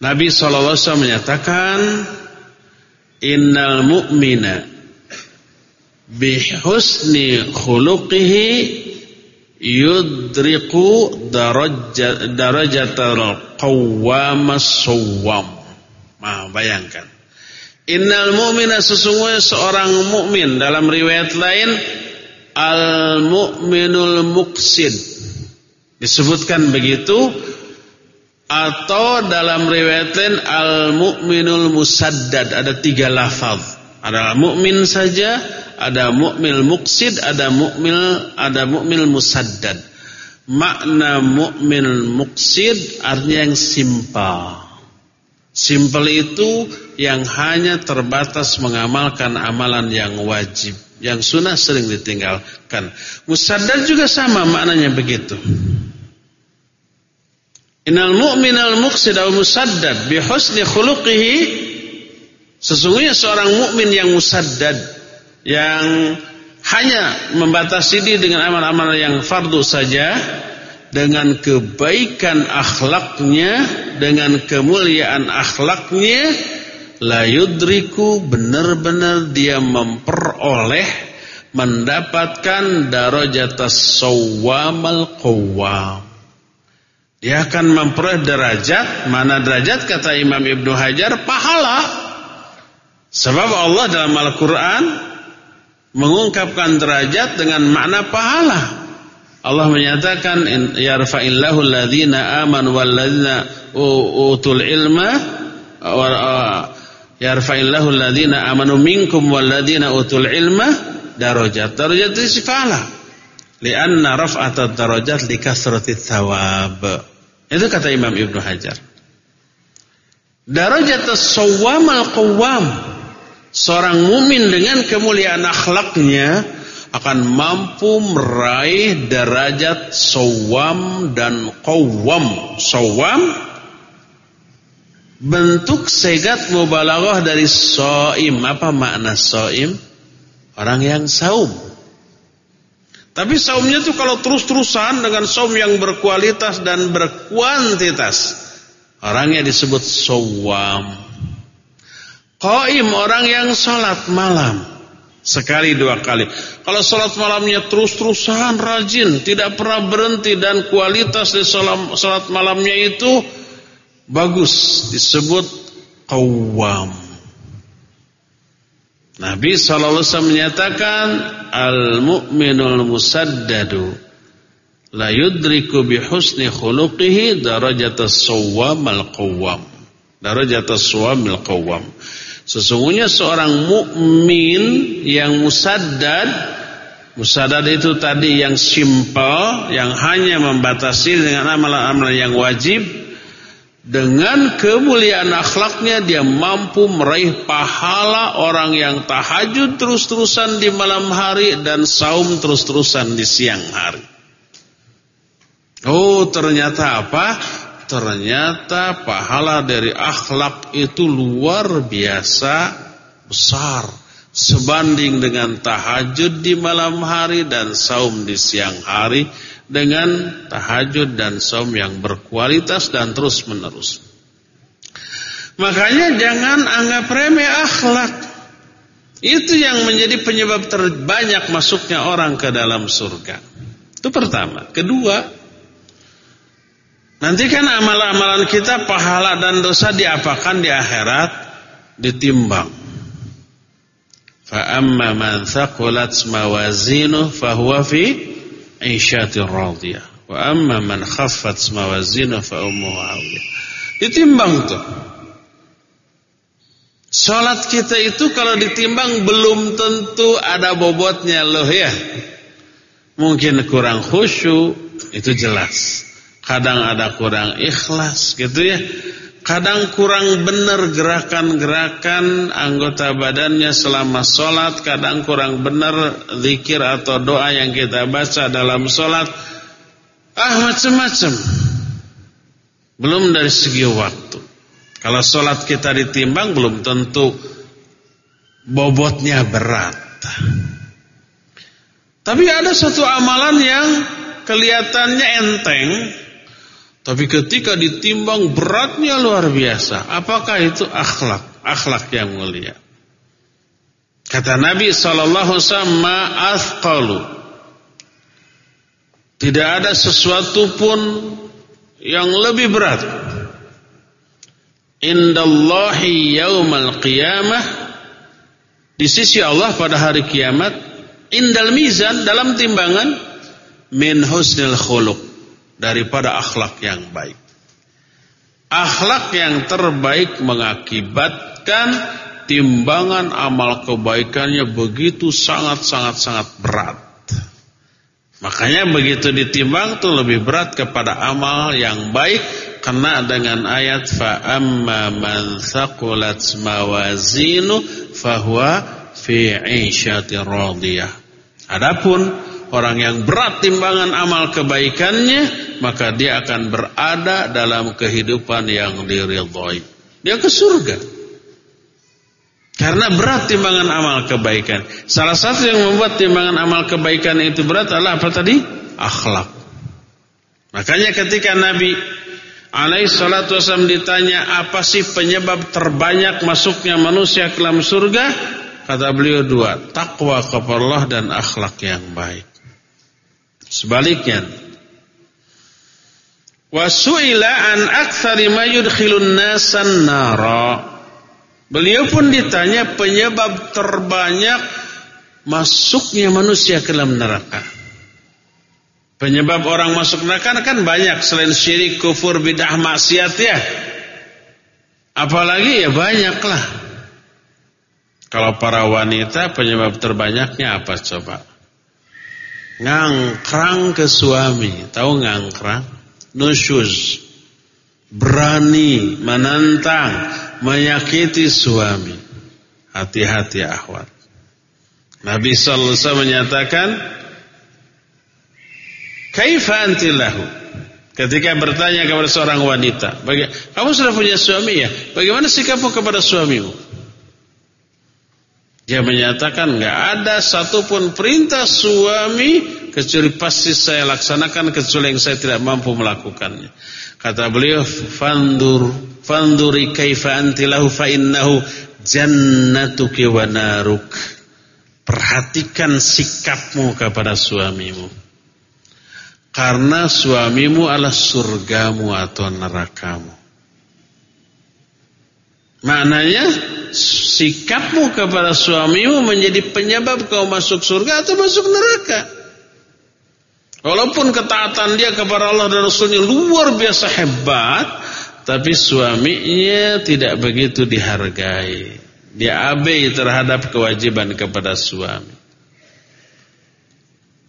Nabi SAW menyatakan, innal mu'mina bihusni khuluqihi yudriku darajat darajatal qawwamas sawwam. Nah, bayangkan. Innal mu'mina sesungguhnya seorang mukmin dalam riwayat lain al mu'minul muqsid. Disebutkan begitu atau dalam riwayat lain al mu'minul musaddad ada tiga lafaz. Ada mukmin saja, ada mukmin muqsid, ada mukmin ada mukmin musaddad. Makna mukmin muqsid artinya yang simpel. Simpel itu yang hanya terbatas mengamalkan amalan yang wajib. Yang sunnah sering ditinggalkan. Musaddad juga sama maknanya begitu. Innal mu'minal muqsid aw musaddad bi husni khuluqihi. Sesungguhnya seorang mukmin yang musaddad yang hanya membatasi diri dengan amal-amal yang fardu saja dengan kebaikan akhlaknya dengan kemuliaan akhlaknya la yudriku benar-benar dia memperoleh mendapatkan darajatas sawwamal qawwam dia akan memperoleh derajat mana derajat kata Imam Ibnu Hajar pahala Sebab Allah dalam Al-Quran mengungkapkan derajat dengan makna pahala. Allah menyatakan yarfa'illahu alladhina amanu walladhina utul ilma yarfa'illahu alladhina amanu minkum walladhina utul ilma darajat. Darajat itu sifalah. Lianna raf'atat darajat likasratit thawab. Itu kata Imam Ibnu Hajar. Darajat as-sawwam al-qawwam Seorang mumin dengan kemuliaan akhlaknya akan mampu meraih derajat sawam dan qawwam. Sawam bentuk segat mubalaghah dari soim. Apa makna soim? Orang yang saum. Tapi saumnya itu kalau terus-terusan dengan saum yang berkualitas dan berkuantitas. Orangnya disebut sawam. Qaim orang yang sholat malam sekali dua kali. Kalau sholat malamnya terus-terusan rajin, tidak pernah berhenti dan kualitas di sholat, malamnya itu bagus, disebut qawwam. Nabi SAW menyatakan al-mu'minul musaddadu la yudriku bihusni khuluqihi darajatas sawwam al-qawwam. Darajatas sawwam al-qawwam. Sesungguhnya seorang mukmin yang musaddad Musaddad itu tadi yang simple Yang hanya membatasi dengan amalan-amalan yang wajib Dengan kemuliaan akhlaknya Dia mampu meraih pahala orang yang tahajud terus-terusan di malam hari Dan saum terus-terusan di siang hari Oh ternyata apa? ternyata pahala dari akhlak itu luar biasa besar sebanding dengan tahajud di malam hari dan saum di siang hari dengan tahajud dan saum yang berkualitas dan terus menerus. Makanya jangan anggap remeh akhlak. Itu yang menjadi penyebab terbanyak masuknya orang ke dalam surga. Itu pertama. Kedua, Nanti kan amalan-amalan kita pahala dan dosa diapakan di akhirat ditimbang. Fa amma man thaqulat mawazinuh fahuwa fi 'ishatir radiyah. Wa amma man khaffat mawazinuh fa ummuhu hawiyah. Ditimbang tuh. Salat kita itu kalau ditimbang belum tentu ada bobotnya loh ya. Mungkin kurang khusyuk, itu jelas kadang ada kurang ikhlas gitu ya kadang kurang benar gerakan-gerakan anggota badannya selama sholat kadang kurang benar zikir atau doa yang kita baca dalam sholat. Ah macam-macam. Belum dari segi waktu. Kalau sholat kita ditimbang belum tentu bobotnya berat. Tapi ada satu amalan yang kelihatannya enteng tapi ketika ditimbang beratnya luar biasa. Apakah itu akhlak? Akhlak yang mulia. Kata Nabi sallallahu alaihi wasallam, Tidak ada sesuatu pun yang lebih berat. Indallahi yaumal qiyamah di sisi Allah pada hari kiamat indal mizan dalam timbangan min husnil khuluq daripada akhlak yang baik. Akhlak yang terbaik mengakibatkan timbangan amal kebaikannya begitu sangat-sangat-sangat berat. Makanya begitu ditimbang tuh lebih berat kepada amal yang baik kena dengan ayat fa amma man thaqulat mawazinu fahuwa fi 'ishatir radiyah. Adapun orang yang berat timbangan amal kebaikannya maka dia akan berada dalam kehidupan yang diridhoi. Dia ke surga. Karena berat timbangan amal kebaikan. Salah satu yang membuat timbangan amal kebaikan itu berat adalah apa tadi? Akhlak. Makanya ketika Nabi alaihi salatu wasallam ditanya apa sih penyebab terbanyak masuknya manusia ke dalam surga? Kata beliau dua, takwa kepada Allah dan akhlak yang baik. Sebaliknya, Wasuila an aktsari ma yudkhilun nasan nara. Beliau pun ditanya penyebab terbanyak masuknya manusia ke dalam neraka. Penyebab orang masuk neraka kan banyak selain syirik, kufur, bidah, maksiat ya. Apalagi ya banyaklah. Kalau para wanita penyebab terbanyaknya apa coba? Ngangkrang ke suami. Tahu ngangkrang? nusyuz. Berani menantang menyakiti suami. Hati-hati ahwat Nabi sallallahu alaihi menyatakan kaifa antillahu ketika bertanya kepada seorang wanita kamu sudah punya suami ya? Bagaimana sikapmu kepada suamimu dia menyatakan nggak ada satupun perintah suami kecuali pasti saya laksanakan kecuali yang saya tidak mampu melakukannya. Kata beliau, "Fandur fanduri kaifa anti lahu fa innahu jannatuki wa naruk." Perhatikan sikapmu kepada suamimu. Karena suamimu adalah surgamu atau nerakamu. Maknanya sikapmu kepada suamimu menjadi penyebab kau masuk surga atau masuk neraka. Walaupun ketaatan dia kepada Allah dan Rasulnya luar biasa hebat, tapi suaminya tidak begitu dihargai. Dia abai terhadap kewajiban kepada suami.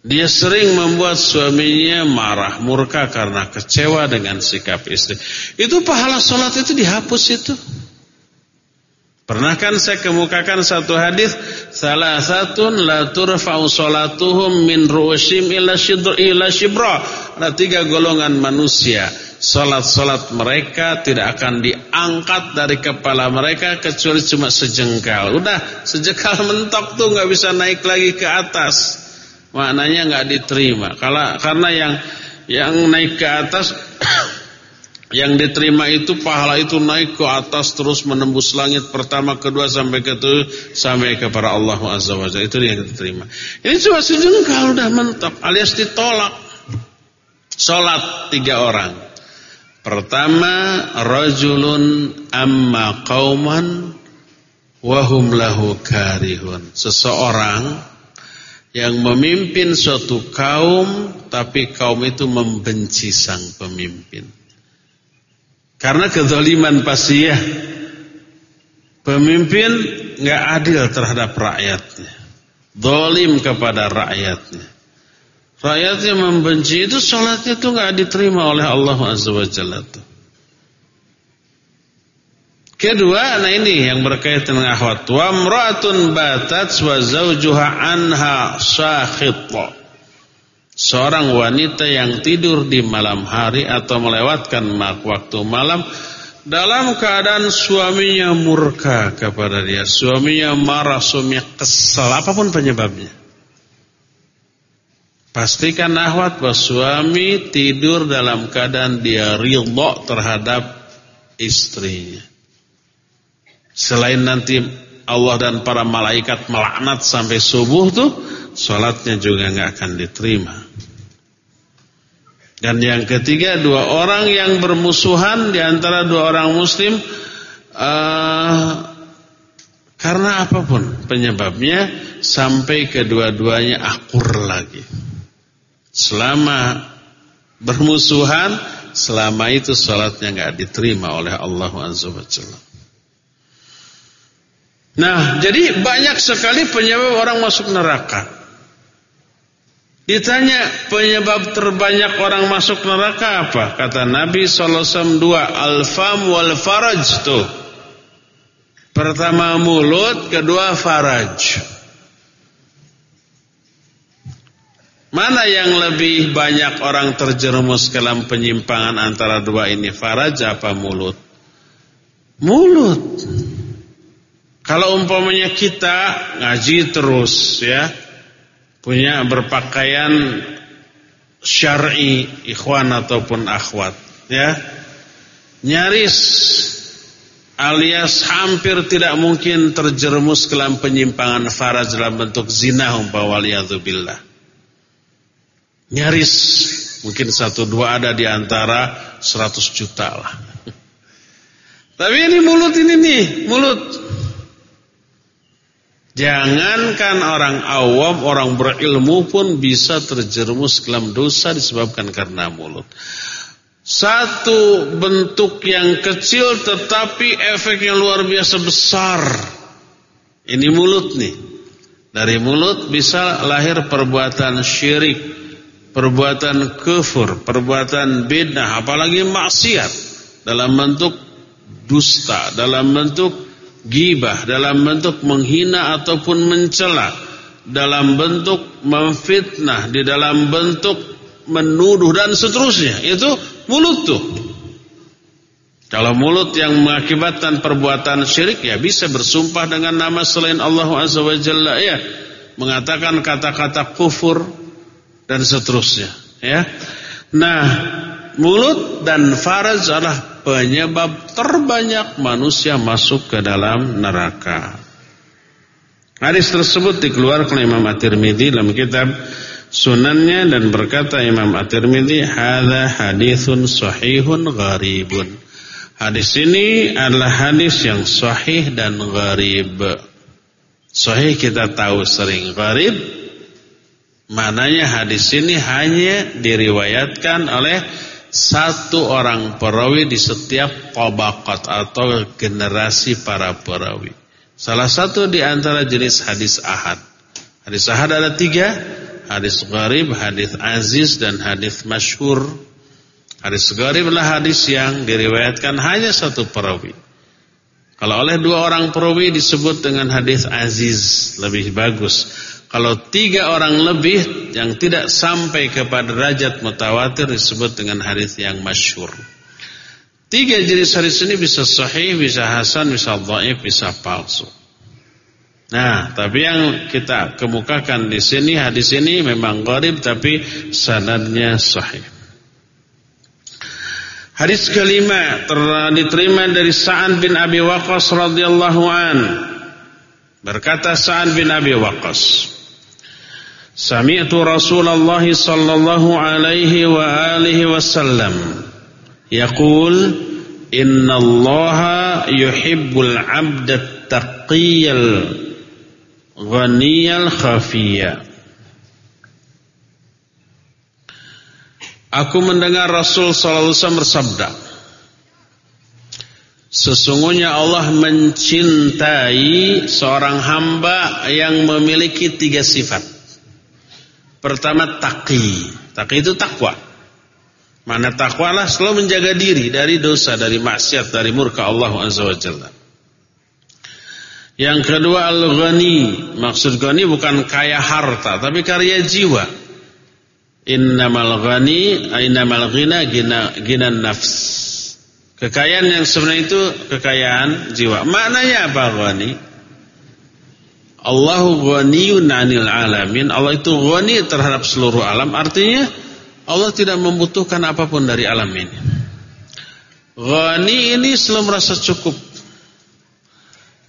Dia sering membuat suaminya marah, murka karena kecewa dengan sikap istri. Itu pahala sholat itu dihapus itu. Pernah kan saya kemukakan satu hadis salah satu la turfa'u salatuhum min ru'usim ila shidr ila shibra. Ada tiga golongan manusia. Salat-salat mereka tidak akan diangkat dari kepala mereka kecuali cuma sejengkal. Udah sejengkal <laughs> mentok tuh nggak bisa naik lagi ke atas. Maknanya nggak diterima. Kalau karena yang yang naik ke atas <coughs> yang diterima itu pahala itu naik ke atas terus menembus langit pertama, kedua sampai ke sampai kepada Allah Azza wa. Itu yang diterima. Ini cuma sejengkal udah mentok alias ditolak. Salat tiga orang. Pertama, rajulun amma qauman wahum lahu karihun. Seseorang yang memimpin suatu kaum tapi kaum itu membenci sang pemimpin. Karena kezaliman pasti ya. Pemimpin nggak adil terhadap rakyatnya. Dolim kepada rakyatnya. Rakyatnya membenci itu sholatnya itu nggak diterima oleh Allah Azza wa Jalla. Kedua, nah ini yang berkaitan dengan akhwat. Wa mra'atun batat wa zawjuha anha sakhita. Seorang wanita yang tidur di malam hari atau melewatkan waktu malam dalam keadaan suaminya murka kepada dia, suaminya marah, suaminya kesal, apa pun penyebabnya. Pastikan ahwat bahwa suami tidur dalam keadaan dia ridho terhadap istrinya. Selain nanti Allah dan para malaikat melaknat sampai subuh tuh sholatnya juga nggak akan diterima. Dan yang ketiga dua orang yang bermusuhan di antara dua orang muslim uh, karena apa pun penyebabnya sampai kedua-duanya akur lagi. Selama bermusuhan, selama itu sholatnya nggak diterima oleh Allah Azza wa Nah, jadi banyak sekali penyebab orang masuk neraka. Ditanya penyebab terbanyak orang masuk neraka apa? Kata Nabi SAW dua, al-fam wal faraj tuh. Pertama mulut, kedua faraj. Mana yang lebih banyak orang terjerumus ke dalam penyimpangan antara dua ini? Faraj apa mulut? Mulut. Kalau umpamanya kita ngaji terus ya, punya berpakaian syar'i ikhwan ataupun akhwat ya. Nyaris alias hampir tidak mungkin terjerumus ke dalam penyimpangan faraj dalam bentuk zina umpama waliyadzubillah. Nyaris mungkin satu dua ada di antara seratus juta lah. <laughs> Tapi ini mulut ini nih, mulut Jangankan orang awam, orang berilmu pun bisa terjerumus dalam dosa disebabkan karena mulut. Satu bentuk yang kecil tetapi efeknya luar biasa besar. Ini mulut nih. Dari mulut bisa lahir perbuatan syirik, perbuatan kufur, perbuatan bid'ah, apalagi maksiat dalam bentuk dusta, dalam bentuk gibah dalam bentuk menghina ataupun mencela dalam bentuk memfitnah di dalam bentuk menuduh dan seterusnya. Itu mulut tuh. Kalau mulut yang mengakibatkan perbuatan syirik ya bisa bersumpah dengan nama selain Allah Azza wa Jalla ya. Mengatakan kata-kata kufur dan seterusnya ya. Nah mulut dan faraj adalah penyebab terbanyak manusia masuk ke dalam neraka. Hadis tersebut dikeluarkan Imam At-Tirmidzi dalam kitab Sunannya dan berkata Imam At-Tirmidzi, "Hadza haditsun sahihun gharibun." Hadis ini adalah hadis yang sahih dan gharib. Sahih kita tahu sering gharib mananya hadis ini hanya diriwayatkan oleh satu orang perawi di setiap tabaqat atau generasi para perawi. Salah satu di antara jenis hadis ahad. Hadis ahad ada tiga. Hadis gharib, hadis aziz, dan hadis masyhur. Hadis gharib adalah hadis yang diriwayatkan hanya satu perawi. Kalau oleh dua orang perawi disebut dengan hadis aziz, lebih bagus. Kalau tiga orang lebih yang tidak sampai kepada derajat mutawatir disebut dengan hadis yang masyhur. Tiga jenis hadis ini bisa sahih, bisa hasan, bisa dhaif, bisa palsu. Nah, tapi yang kita kemukakan di sini hadis ini memang gharib tapi sanadnya sahih. Hadis kelima diterima dari Sa'ad bin Abi Waqqas radhiyallahu an. Berkata Sa'ad bin Abi Waqqas, Sami'tu Rasulullah sallallahu alaihi wa alihi wasallam yaqul innallaha yuhibbul 'abda taqiyal ghaniyal khafiyya Aku mendengar Rasul sallallahu alaihi wasallam bersabda Sesungguhnya Allah mencintai seorang hamba yang memiliki tiga sifat. Pertama taqi. Taqi itu takwa. Mana takwa lah selalu menjaga diri dari dosa, dari maksiat, dari murka Allah Azza wa. Yang kedua al-ghani. Maksud ghani bukan kaya harta, tapi karya jiwa. Innamal ghani, innamal ghina gina, gina nafs. Kekayaan yang sebenarnya itu kekayaan jiwa. Maknanya apa ghani? Allahu ghaniyun 'anil alamin. Allah itu ghani terhadap seluruh alam. Artinya Allah tidak membutuhkan apa pun dari alam ini. Ghani ini selalu merasa cukup.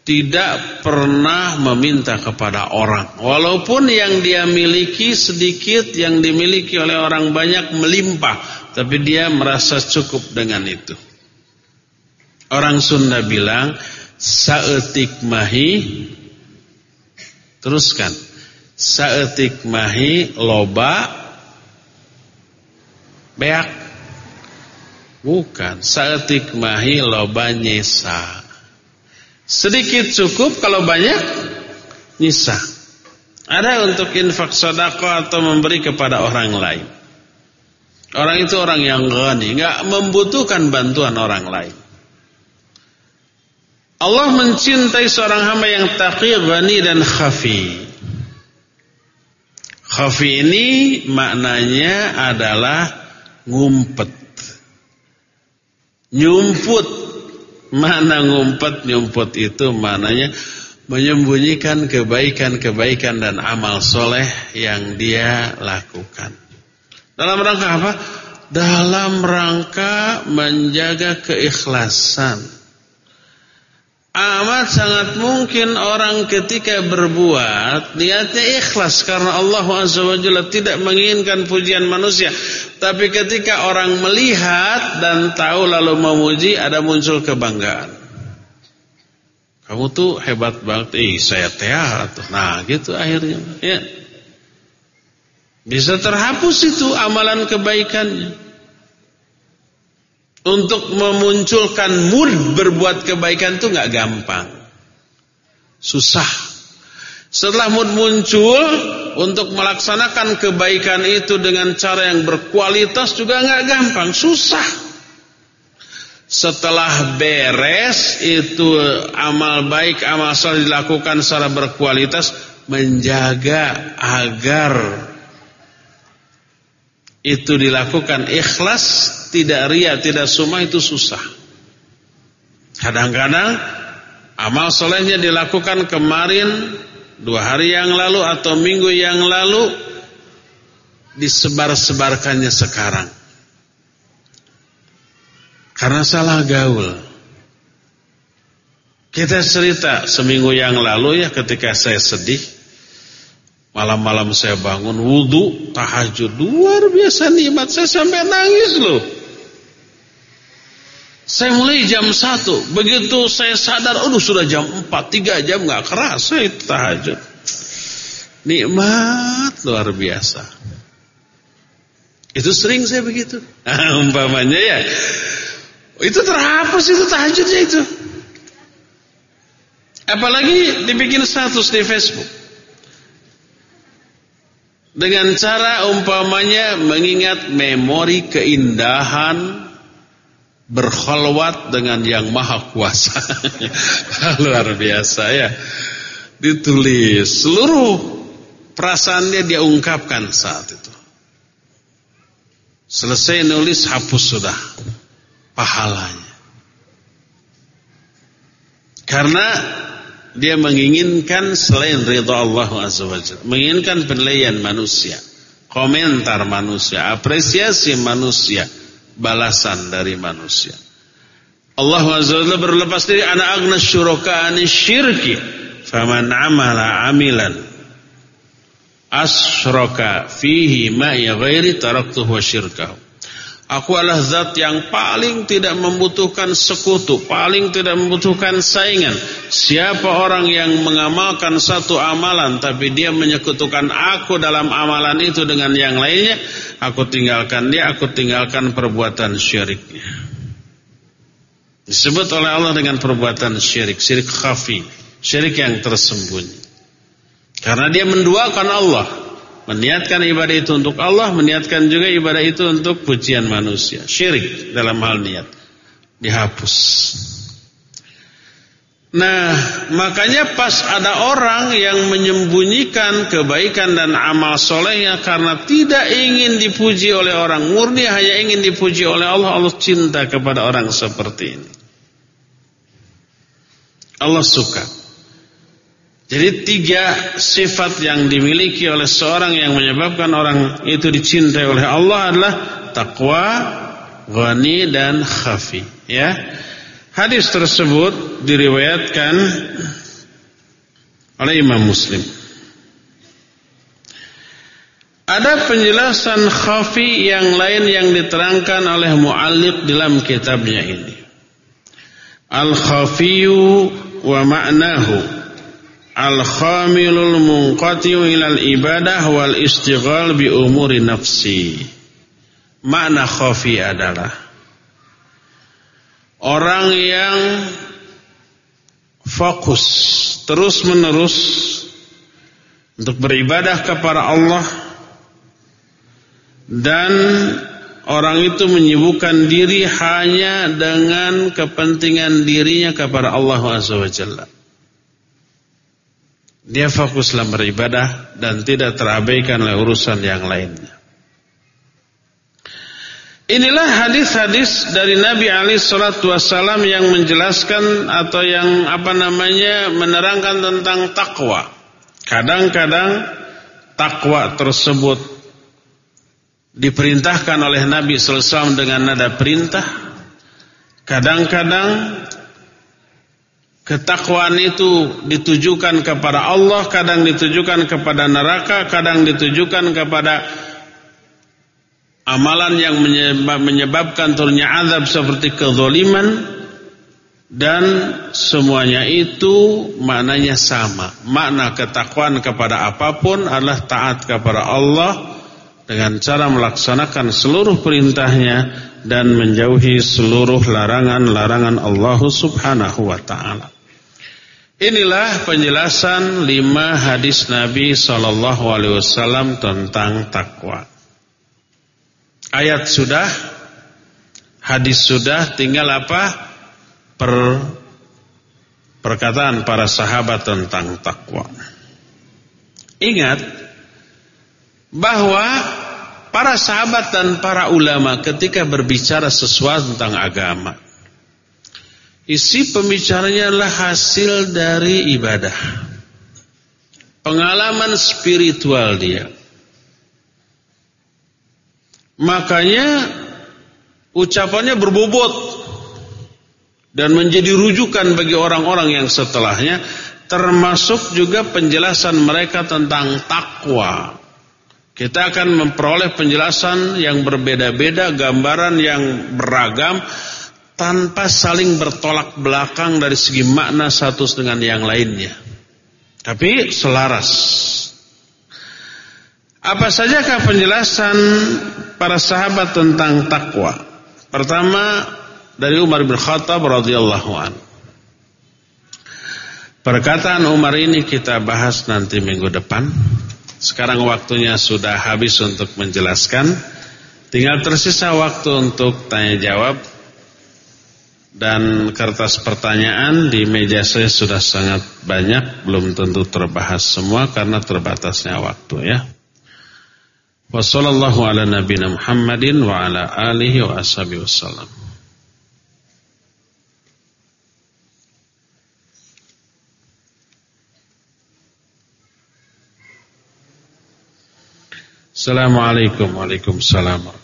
tidak pernah meminta kepada orang. Walaupun yang dia miliki sedikit, yang dimiliki oleh orang banyak melimpah, tapi dia merasa cukup dengan itu. Orang Sunda bilang, saetik mahi, teruskan, saetik mahi loba beak. Bukan, saetik mahi loba nyesa. Sedikit cukup kalau banyak nyisa. Ada untuk infak sodako atau memberi kepada orang lain. Orang itu orang yang ghani, nggak membutuhkan bantuan orang lain. Allah mencintai seorang hamba yang taqi, ghani dan khafi. Khafi ini maknanya adalah ngumpet. Nyumput Mana ngumpet nyumput itu maknanya menyembunyikan kebaikan-kebaikan dan amal soleh yang dia lakukan. Dalam rangka apa? Dalam rangka menjaga keikhlasan. Amat sangat mungkin orang ketika berbuat niatnya ikhlas karena Allah SWT tidak menginginkan pujian manusia. Tapi ketika orang melihat dan tahu lalu memuji ada muncul kebanggaan. Kamu tuh hebat banget, eh saya teat. Nah gitu akhirnya. Ya. Bisa terhapus itu amalan kebaikannya untuk memunculkan mood berbuat kebaikan itu nggak gampang. Susah. Setelah mood muncul untuk melaksanakan kebaikan itu dengan cara yang berkualitas juga nggak gampang, susah. Setelah beres itu amal baik, amal saleh dilakukan secara berkualitas menjaga agar itu dilakukan ikhlas, tidak ria, tidak sumah itu susah. Kadang-kadang amal solehnya dilakukan kemarin, dua hari yang lalu atau minggu yang lalu, disebar-sebarkannya sekarang. Karena salah gaul. Kita cerita seminggu yang lalu ya ketika saya sedih, Malam-malam saya bangun wudhu, tahajud, luar biasa nikmat. Saya sampai nangis loh. Saya mulai jam 1. Begitu saya sadar, aduh sudah jam 4, 3 jam gak kerasa itu tahajud. Nikmat luar biasa. Itu sering saya begitu. <laughs> umpamanya ya. Itu terhapus itu tahajudnya itu. Apalagi dibikin status di Facebook. Dengan cara umpamanya mengingat memori keindahan berkholwat dengan yang maha kuasa. <laughs> Luar biasa ya. Ditulis seluruh perasaannya dia ungkapkan saat itu. Selesai nulis hapus sudah pahalanya. Karena dia menginginkan selain ridha Allah Azza menginginkan penilaian manusia, komentar manusia, apresiasi manusia, balasan dari manusia. Allah Azza berlepas diri ana agna syuraka syirki faman amala amilan asyraka fihi ma'i ghairi taraktuhu wa syirkahu Aku adalah zat yang paling tidak membutuhkan sekutu, paling tidak membutuhkan saingan. Siapa orang yang mengamalkan satu amalan tapi dia menyekutukan aku dalam amalan itu dengan yang lainnya, aku tinggalkan dia, aku tinggalkan perbuatan syiriknya. Disebut oleh Allah dengan perbuatan syirik, syirik khafi, syirik yang tersembunyi. Karena dia menduakan Allah, Meniatkan ibadah itu untuk Allah, meniatkan juga ibadah itu untuk pujian manusia. Syirik dalam hal niat. Dihapus. Nah, makanya pas ada orang yang menyembunyikan kebaikan dan amal solehnya karena tidak ingin dipuji oleh orang murni, hanya ingin dipuji oleh Allah, Allah cinta kepada orang seperti ini. Allah suka. Jadi tiga sifat yang dimiliki oleh seorang yang menyebabkan orang itu dicintai oleh Allah adalah takwa, ghani dan khafi. Ya, Hadis tersebut diriwayatkan oleh Imam Muslim. Ada penjelasan khafi yang lain yang diterangkan oleh muallif dalam kitabnya ini. Al-khafiyu wa ma'nahu Al-khamilul munqati'u ilal ibadah wal istighal bi umuri nafsi. Makna khafi adalah Orang yang fokus terus menerus untuk beribadah kepada Allah dan orang itu menyibukkan diri hanya dengan kepentingan dirinya kepada Allah Azza wa. Dia fokus dalam beribadah dan tidak terabaikan oleh urusan yang lainnya. Inilah hadis-hadis dari Nabi Ali Shallallahu Wasallam yang menjelaskan atau yang apa namanya menerangkan tentang takwa. Kadang-kadang takwa tersebut diperintahkan oleh Nabi Sallallahu Alaihi Wasallam dengan nada perintah. Kadang-kadang ketakwaan itu ditujukan kepada Allah, kadang ditujukan kepada neraka, kadang ditujukan kepada amalan yang menyebabkan turunnya azab seperti kezoliman dan semuanya itu maknanya sama. Makna ketakwaan kepada apa pun adalah taat kepada Allah dengan cara melaksanakan seluruh perintahnya dan menjauhi seluruh larangan-larangan Allah Subhanahu wa taala. Inilah penjelasan lima hadis Nabi sallallahu alaihi wasallam tentang takwa. Ayat sudah, hadis sudah, tinggal apa? Per perkataan para sahabat tentang takwa. Ingat bahwa para sahabat dan para ulama ketika berbicara sesuatu tentang agama, isi pembicaranya adalah hasil dari ibadah. Pengalaman spiritual dia. Makanya ucapannya berbobot dan menjadi rujukan bagi orang-orang yang setelahnya termasuk juga penjelasan mereka tentang takwa. Kita akan memperoleh penjelasan yang berbeda-beda, gambaran yang beragam tanpa saling bertolak belakang dari segi makna satu dengan yang lainnya. Tapi selaras. Apa sajakah penjelasan para sahabat tentang takwa? Pertama dari Umar bin Khattab radhiyallahu an. Perkataan Umar ini kita bahas nanti minggu depan. Sekarang waktunya sudah habis untuk menjelaskan. Tinggal tersisa waktu untuk tanya jawab dan kertas pertanyaan di meja saya sudah sangat banyak, belum tentu terbahas semua karena terbatasnya waktu ya. Wa sallallahu ala. Assalamualaikum Waalaikumsalam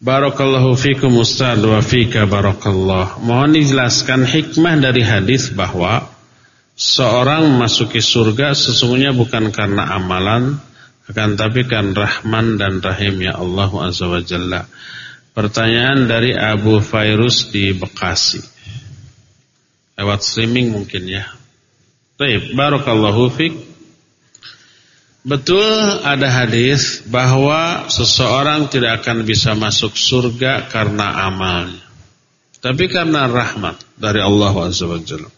Barakallahu fikum Ustaz wa fika barakallah Mohon dijelaskan hikmah dari hadis bahwa Seorang masuki surga sesungguhnya bukan karena amalan akan tapi kan rahman dan rahimnya Allah Azza wa Jalla. Pertanyaan dari Abu Fairus di Bekasi. Lewat streaming mungkin ya. Baik, barakallahu fik. Betul ada hadis bahwa seseorang tidak akan bisa masuk surga karena amalnya. Tapi karena rahmat dari Allah Jalla.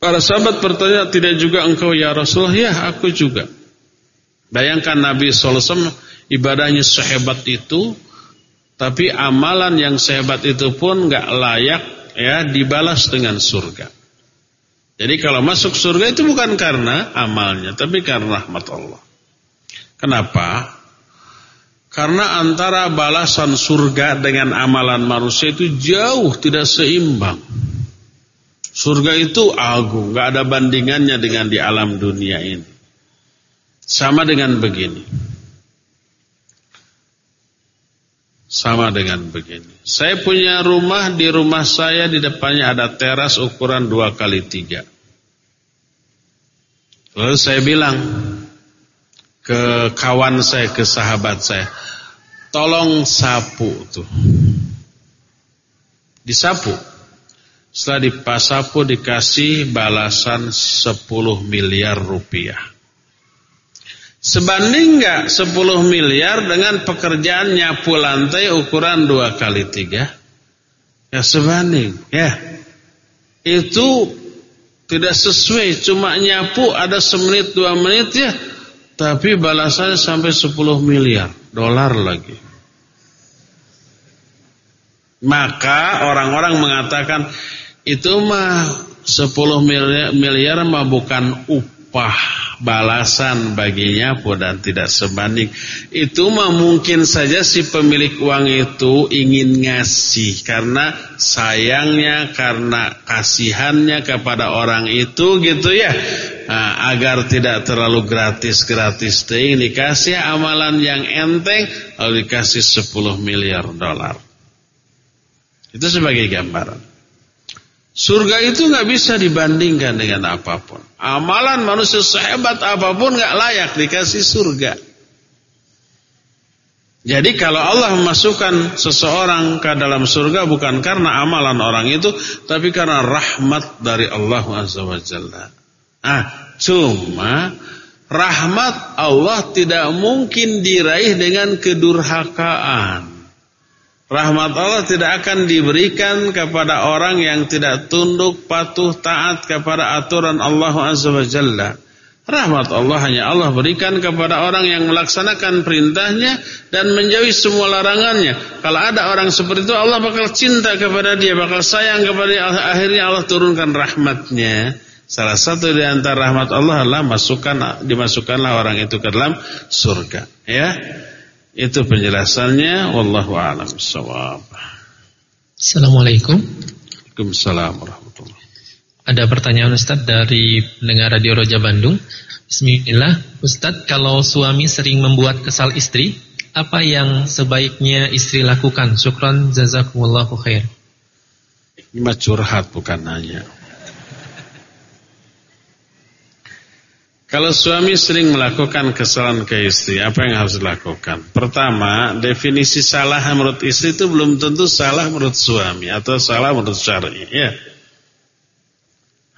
Para sahabat bertanya, tidak juga engkau ya Rasulullah? Ya, aku juga. Bayangkan Nabi SAW ibadahnya sehebat itu, tapi amalan yang sehebat itu pun nggak layak ya dibalas dengan surga. Jadi kalau masuk surga itu bukan karena amalnya, tapi karena rahmat Allah. Kenapa? Karena antara balasan surga dengan amalan manusia itu jauh tidak seimbang. Surga itu agung, gak ada bandingannya dengan di alam dunia ini. Sama dengan begini. Sama dengan begini. Saya punya rumah, di rumah saya di depannya ada teras ukuran dua kali tiga. Lalu saya bilang ke kawan saya, ke sahabat saya, tolong sapu tuh. Disapu. Setelah dipasapu dikasih balasan 10 miliar rupiah. Sebanding nggak 10 miliar dengan pekerjaan nyapu lantai ukuran dua kali tiga? Ya sebanding, ya. Itu tidak sesuai, cuma nyapu ada semenit dua menit ya, tapi balasannya sampai 10 miliar dolar lagi. Maka orang-orang mengatakan itu mah 10 miliar, miliar mah bukan upah balasan baginya pun dan tidak sebanding. Itu mah mungkin saja si pemilik uang itu ingin ngasih karena sayangnya, karena kasihannya kepada orang itu gitu ya. Nah, agar tidak terlalu gratis-gratis ting dikasih amalan yang enteng lalu dikasih 10 miliar dolar. Itu sebagai gambaran. Surga itu nggak bisa dibandingkan dengan apa pun. Amalan manusia sehebat apa pun nggak layak dikasih surga. Jadi kalau Allah memasukkan seseorang ke dalam surga bukan karena amalan orang itu, tapi karena rahmat dari Allah Jalla. Ah, cuma rahmat Allah tidak mungkin diraih dengan kedurhakaan. Rahmat Allah tidak akan diberikan kepada orang yang tidak tunduk, patuh, taat kepada aturan Allah Azza wa Jalla. Rahmat Allah hanya Allah berikan kepada orang yang melaksanakan perintahnya dan menjauhi semua larangannya. Kalau ada orang seperti itu Allah bakal cinta kepada dia, bakal sayang kepada dia. Akhirnya Allah turunkan rahmatnya. Salah satu di antara rahmat Allah adalah masukkan dimasukkanlah orang itu ke dalam surga. Ya. Itu penjelasannya wallahu a'lam bissawab. Assalamualaikum. Waalaikumsalam warahmatullahi Ada pertanyaan Ustaz dari pendengar Radio Roja Bandung. Bismillah, Ustaz, kalau suami sering membuat kesal istri, apa yang sebaiknya istri lakukan? Syukran jazakumullahu khair. Ini curhat bukan nanya. Kalau suami sering melakukan kesalahan ke istri, apa yang harus dilakukan? Pertama, definisi salah menurut istri itu belum tentu salah menurut suami atau salah menurut syar'i, ya.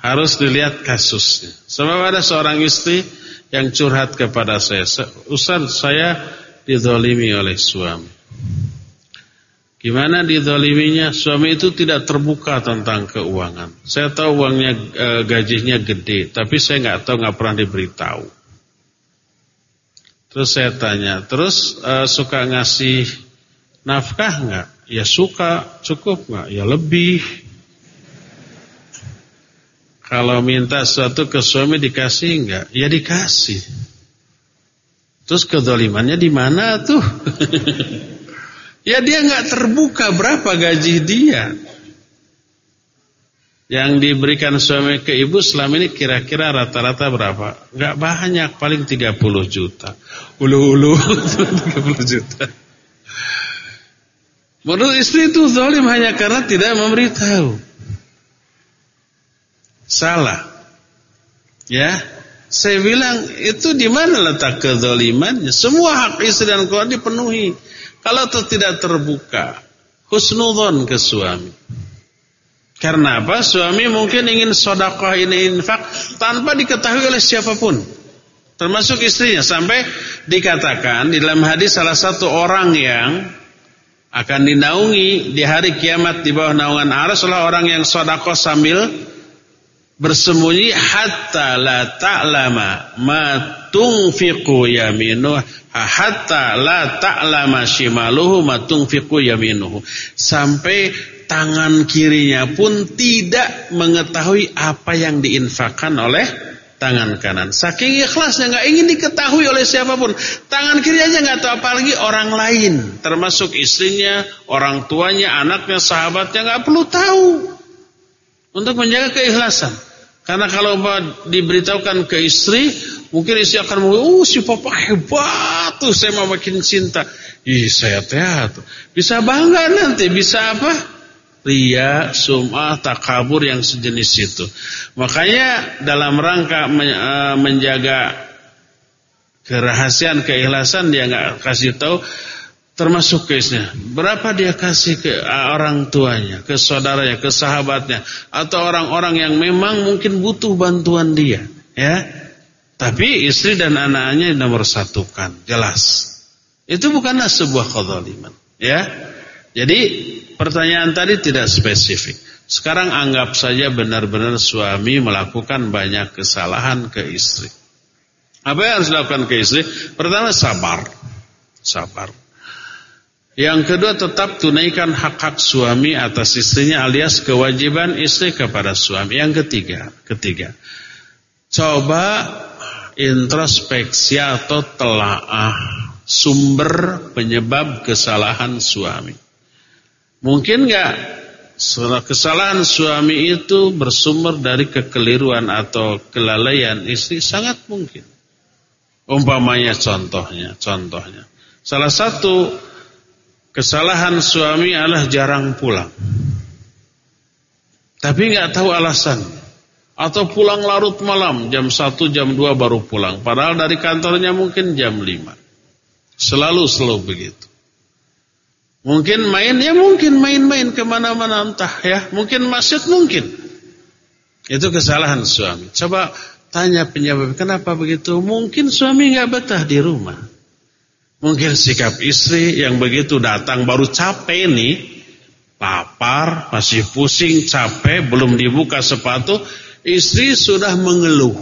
Harus dilihat kasusnya. Sebab ada seorang istri yang curhat kepada saya, "Ustaz, saya dizalimi oleh suami." Gimana didoliminya? Suami itu tidak terbuka tentang keuangan. Saya tahu uangnya e, gajinya gede, tapi saya nggak tahu nggak pernah diberitahu. Terus saya tanya, terus e, suka ngasih nafkah nggak? Ya suka, cukup nggak? Ya lebih. Kalau minta sesuatu ke suami dikasih nggak? Ya dikasih. Terus kedolimannya di mana tuh? <laughs> Ya dia nggak terbuka berapa gaji dia. Yang diberikan suami ke ibu selama ini kira-kira rata-rata berapa? Nggak banyak, paling 30 juta. Ulu-ulu <laughs> 30 juta. Menurut istri itu zalim hanya karena tidak memberitahu. Salah. Ya, saya bilang itu di mana letak kezalimannya? Semua hak istri dan keluarga dipenuhi. Kalau itu tidak terbuka, husnudon ke suami. Karena apa? Suami mungkin ingin sodakoh ini infak tanpa diketahui oleh siapa pun. Termasuk istrinya. Sampai dikatakan di dalam hadis salah satu orang yang akan dinaungi di hari kiamat di bawah naungan aras adalah orang yang sodakoh sambil bersembunyi hatta la ta'lama ma tunfiqu yaminuh hatta la ta'lama shimaluhu ma tunfiqu yaminuhu sampai tangan kirinya pun tidak mengetahui apa yang diinfakkan oleh tangan kanan. Saking ikhlasnya nggak ingin diketahui oleh siapa pun. Tangan kiri aja nggak tahu apalagi orang lain, termasuk istrinya, orang tuanya, anaknya, sahabatnya nggak perlu tahu untuk menjaga keikhlasan. Karena kalau diberitahukan ke istri, Mungkin istri akan mengatakan, oh si papa hebat tuh, saya mau makin cinta. Ih saya teh Bisa bangga nanti, bisa apa? Ria, sum'ah, takabur yang sejenis itu. Makanya dalam rangka eh, menjaga kerahasiaan, keikhlasan dia nggak kasih tahu termasuk case-nya. Berapa dia kasih ke orang tuanya, ke saudaranya, ke sahabatnya atau orang-orang yang memang mungkin butuh bantuan dia, ya. Tapi istri dan anaknya nomor satukan, jelas. Itu bukanlah sebuah kezaliman, ya. Jadi pertanyaan tadi tidak spesifik. Sekarang anggap saja benar-benar suami melakukan banyak kesalahan ke istri. Apa yang harus dilakukan ke istri? Pertama sabar. Sabar. Yang kedua tetap tunaikan hak-hak suami atas istrinya alias kewajiban istri kepada suami. Yang ketiga, ketiga. Coba introspeksi atau telaah sumber penyebab kesalahan suami. Mungkin enggak kesalahan suami itu bersumber dari kekeliruan atau kelalaian istri? Sangat mungkin. Umpamanya contohnya, contohnya. Salah satu Kesalahan suami adalah jarang pulang. Tapi nggak tahu alasan. Atau pulang larut malam, jam 1, jam 2 baru pulang. Padahal dari kantornya mungkin jam 5. Selalu selalu begitu. Mungkin main, ya mungkin main-main ke mana-mana entah ya. Mungkin masjid, mungkin. Itu kesalahan suami. Coba tanya penyebab, kenapa begitu? Mungkin suami nggak betah di rumah. Mungkin sikap istri yang begitu datang baru capek nih, lapar, masih pusing, capek, belum dibuka sepatu, istri sudah mengeluh.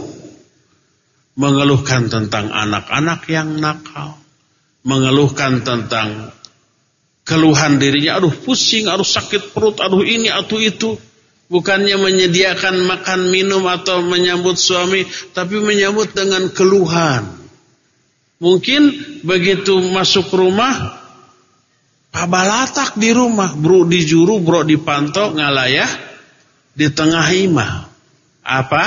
Mengeluhkan tentang anak-anak yang nakal. Mengeluhkan tentang keluhan dirinya, aduh pusing, aduh sakit perut, aduh ini, aduh itu. Bukannya menyediakan makan minum atau menyambut suami, tapi menyambut dengan keluhan. Mungkin begitu masuk rumah Pabalatak di rumah Bro dijuru, bro dipantau Ngalayah di tengah imah Apa?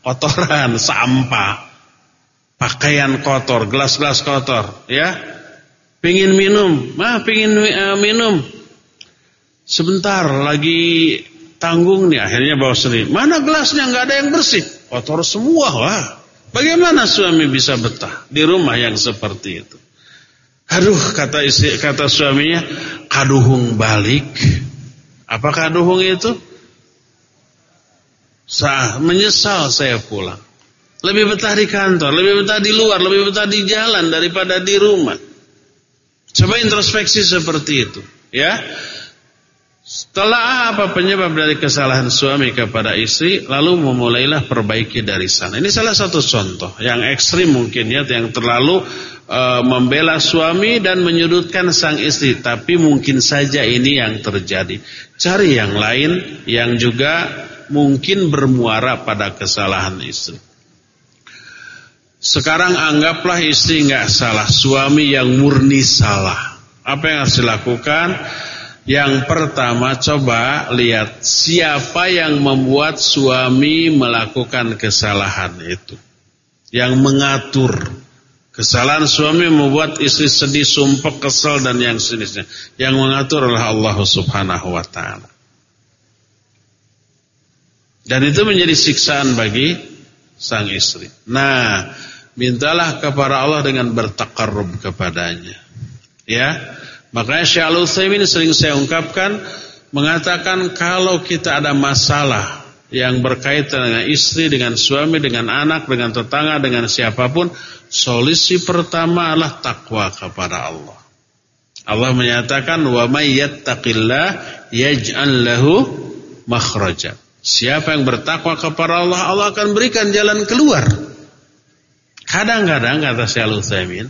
Kotoran, sampah Pakaian kotor, gelas-gelas kotor Ya Pingin minum Mah pingin uh, minum Sebentar lagi tanggung nih Akhirnya bawa sendiri Mana gelasnya nggak ada yang bersih Kotor semua wah Bagaimana suami bisa betah di rumah yang seperti itu? Aduh, kata istri, kata suaminya, kaduhung balik. Apa kaduhung itu? Sah, menyesal saya pulang. Lebih betah di kantor, lebih betah di luar, lebih betah di jalan daripada di rumah. Coba introspeksi seperti itu, ya. Setelah apa penyebab dari kesalahan suami kepada istri, lalu memulailah perbaiki dari sana. Ini salah satu contoh yang ekstrim mungkin ya, yang terlalu e, membela suami dan menyudutkan sang istri. Tapi mungkin saja ini yang terjadi. Cari yang lain yang juga mungkin bermuara pada kesalahan istri. Sekarang anggaplah istri nggak salah, suami yang murni salah. Apa yang harus dilakukan? Yang pertama coba lihat siapa yang membuat suami melakukan kesalahan itu. Yang mengatur. Kesalahan suami membuat istri sedih, sumpah, kesal dan yang sejenisnya. Yang mengatur adalah Allah subhanahu wa ta'ala. Dan itu menjadi siksaan bagi sang istri. Nah, mintalah kepada Allah dengan bertakarrub kepadanya. Ya. Makanya Syekh Al-Utsaimin sering saya ungkapkan mengatakan kalau kita ada masalah yang berkaitan dengan istri, dengan suami, dengan anak, dengan tetangga, dengan siapa pun, solusi pertama adalah takwa kepada Allah. Allah menyatakan wa may yattaqillah yaj'al lahu makhraja. Siapa yang bertakwa kepada Allah, Allah akan berikan jalan keluar. Kadang-kadang kata Syekh Al-Utsaimin,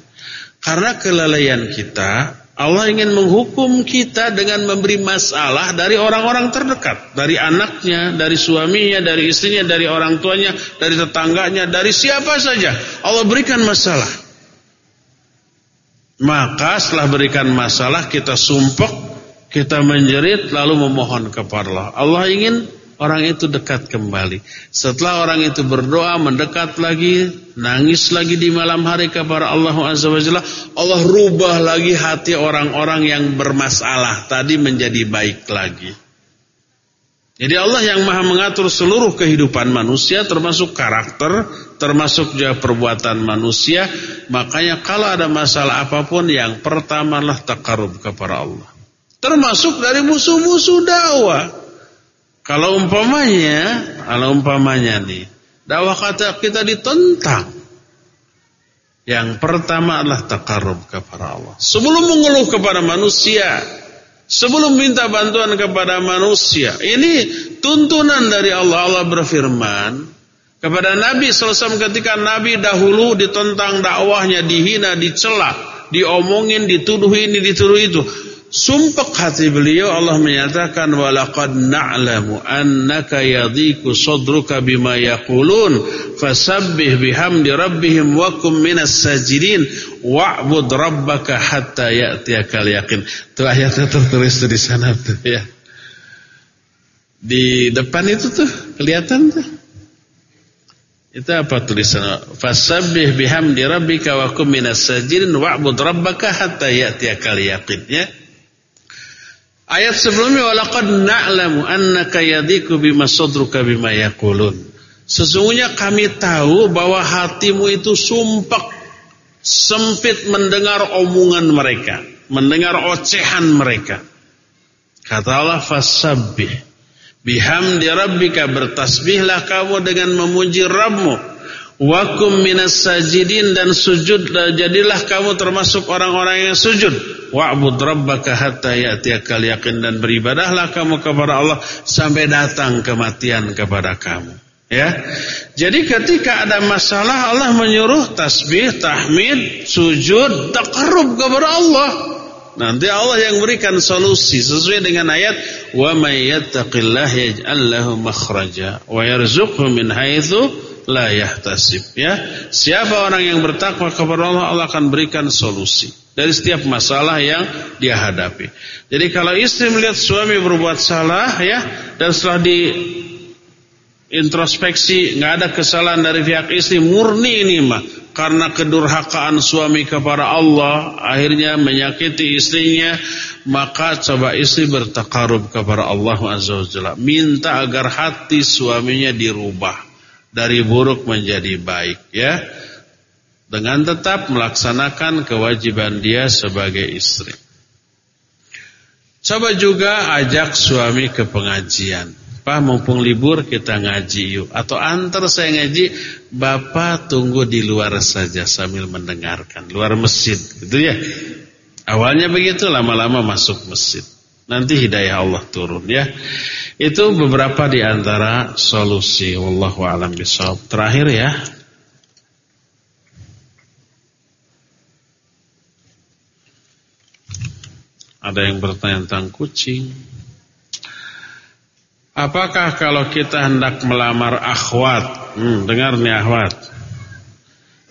karena kelalaian kita, Allah ingin menghukum kita dengan memberi masalah dari orang-orang terdekat, dari anaknya, dari suaminya, dari istrinya, dari orang tuanya, dari tetangganya, dari siapa saja. Allah berikan masalah. Maka setelah berikan masalah kita sumpek, kita menjerit lalu memohon kepada Allah. Allah ingin orang itu dekat kembali. Setelah orang itu berdoa, mendekat lagi, nangis lagi di malam hari kepada Allah Azza wa Jalla, Allah rubah lagi hati orang-orang yang bermasalah tadi menjadi baik lagi. Jadi Allah yang maha mengatur seluruh kehidupan manusia termasuk karakter, termasuk juga perbuatan manusia. Makanya kalau ada masalah apa pun yang pertamalah takarub kepada Allah. Termasuk dari musuh-musuh dakwah. Kalau umpamanya, kalau umpamanya nih, dakwah kata kita ditentang. Yang pertama adalah takarub kepada Allah. Sebelum mengeluh kepada manusia, Sebelum minta bantuan kepada manusia. Ini tuntunan dari Allah. Allah berfirman kepada Nabi SAW ketika Nabi dahulu ditentang dakwahnya, dihina, dicela, diomongin, dituduh ini, dituduh itu. Sumpah hati beliau Allah menyatakan walaqad na'lamu annaka yadhiku sadruka bima yaqulun fasabbih bihamdi rabbihim wa kum minas sajidin wa'bud rabbaka hatta ya'tiyakal yaqin. Itu ayatnya tertulis di sana tuh ya. Di depan itu tuh kelihatan tuh. Itu apa tulisan? Fasabbih bihamdi rabbika wa kum minas sajidin wa'bud rabbaka hatta ya'tiyakal yaqin ya. Ayat sebelumnya walaqad na'lamu annaka yadhiku bima sadruka bima yaqulun. Sesungguhnya kami tahu bahwa hatimu itu sumpek sempit mendengar omongan mereka, mendengar ocehan mereka. Kata Allah fasabbih bihamdi rabbika bertasbihlah kamu dengan memuji Rabbmu Wakum minas sajidin dan sujud jadilah kamu termasuk orang-orang yang sujud. Wa'bud rabbaka hatta ya'tiyakal yakin dan beribadahlah kamu kepada Allah sampai datang kematian kepada kamu. Ya. Jadi ketika ada masalah Allah menyuruh tasbih, tahmid, sujud, taqarrub kepada Allah. Nanti Allah yang berikan solusi sesuai dengan ayat wa may yattaqillah yaj'al lahu makhraja wa yarzuqhu min haitsu la yahtasib ya. Siapa orang yang bertakwa kepada Allah Allah akan berikan solusi dari setiap masalah yang dia hadapi. Jadi kalau istri melihat suami berbuat salah ya dan setelah di introspeksi nggak ada kesalahan dari pihak istri murni ini mah karena kedurhakaan suami kepada Allah akhirnya menyakiti istrinya maka coba istri bertakarub kepada Allah azza wajalla minta agar hati suaminya dirubah dari buruk menjadi baik ya dengan tetap melaksanakan kewajiban dia sebagai istri. Coba juga ajak suami ke pengajian. Pak mumpung libur kita ngaji yuk atau antar saya ngaji, Bapak tunggu di luar saja sambil mendengarkan, luar masjid gitu ya. Awalnya begitu lama-lama masuk masjid. Nanti hidayah Allah turun ya. Itu beberapa di antara solusi wallahu alam bisawab. Terakhir ya. Ada yang bertanya tentang kucing. Apakah kalau kita hendak melamar akhwat, hmm, dengar nih akhwat,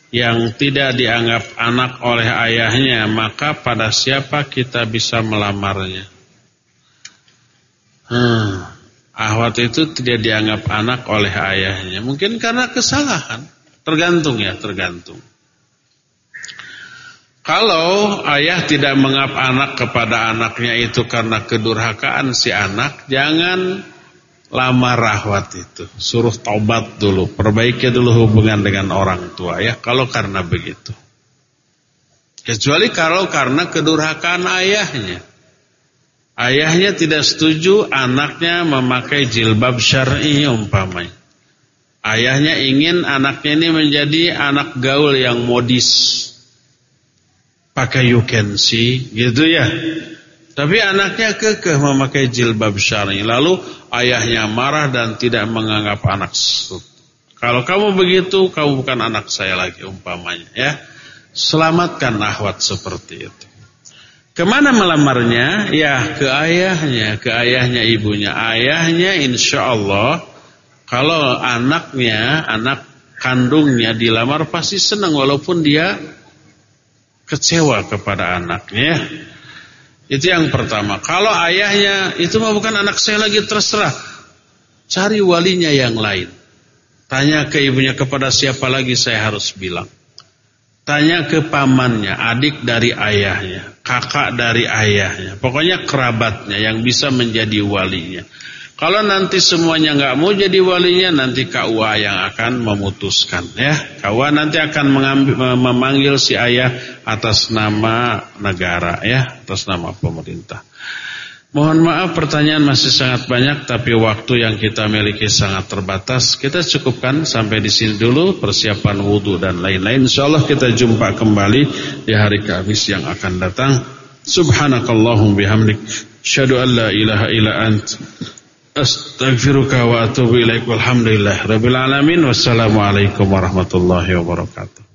yang tidak dianggap anak oleh ayahnya, maka pada siapa kita bisa melamarnya? Hmm. Ahwat itu tidak dianggap anak oleh ayahnya. Mungkin karena kesalahan. Tergantung ya, tergantung. Kalau ayah tidak mengap anak kepada anaknya itu karena kedurhakaan si anak, jangan lama rahwat itu. Suruh taubat dulu, perbaiki dulu hubungan dengan orang tua ya, kalau karena begitu. Kecuali kalau karena kedurhakaan ayahnya. Ayahnya tidak setuju anaknya memakai jilbab syar'i umpamanya. Ayahnya ingin anaknya ini menjadi anak gaul yang modis. Pakai you can see gitu ya. Tapi anaknya kekeh memakai jilbab syar'i. Lalu ayahnya marah dan tidak menganggap anak. Kalau kamu begitu, kamu bukan anak saya lagi umpamanya ya. Selamatkan ahwat seperti itu. Ke mana melamarnya? Ya ke ayahnya, ke ayahnya ibunya. Ayahnya insya Allah kalau anaknya, anak kandungnya dilamar pasti senang walaupun dia kecewa kepada anaknya. Itu yang pertama. Kalau ayahnya itu mah bukan anak saya lagi terserah. Cari walinya yang lain. Tanya ke ibunya kepada siapa lagi saya harus bilang. Tanya ke pamannya, adik dari ayahnya, kakak dari ayahnya. Pokoknya kerabatnya yang bisa menjadi walinya. Kalau nanti semuanya nggak mau jadi walinya, nanti KUA yang akan memutuskan ya. KUA nanti akan mengambil, memanggil si ayah atas nama negara ya, atas nama pemerintah. Mohon maaf pertanyaan masih sangat banyak tapi waktu yang kita miliki sangat terbatas. Kita cukupkan sampai di sini dulu persiapan wudhu dan lain-lain. Insyaallah kita jumpa kembali di hari Kamis yang akan datang. Subhanakallahum bihamdik. Syadu an la ilaha illa ant. Astaghfiruka wa atubu ilaik walhamdulillah rabbil alamin wassalamualaikum warahmatullahi wabarakatuh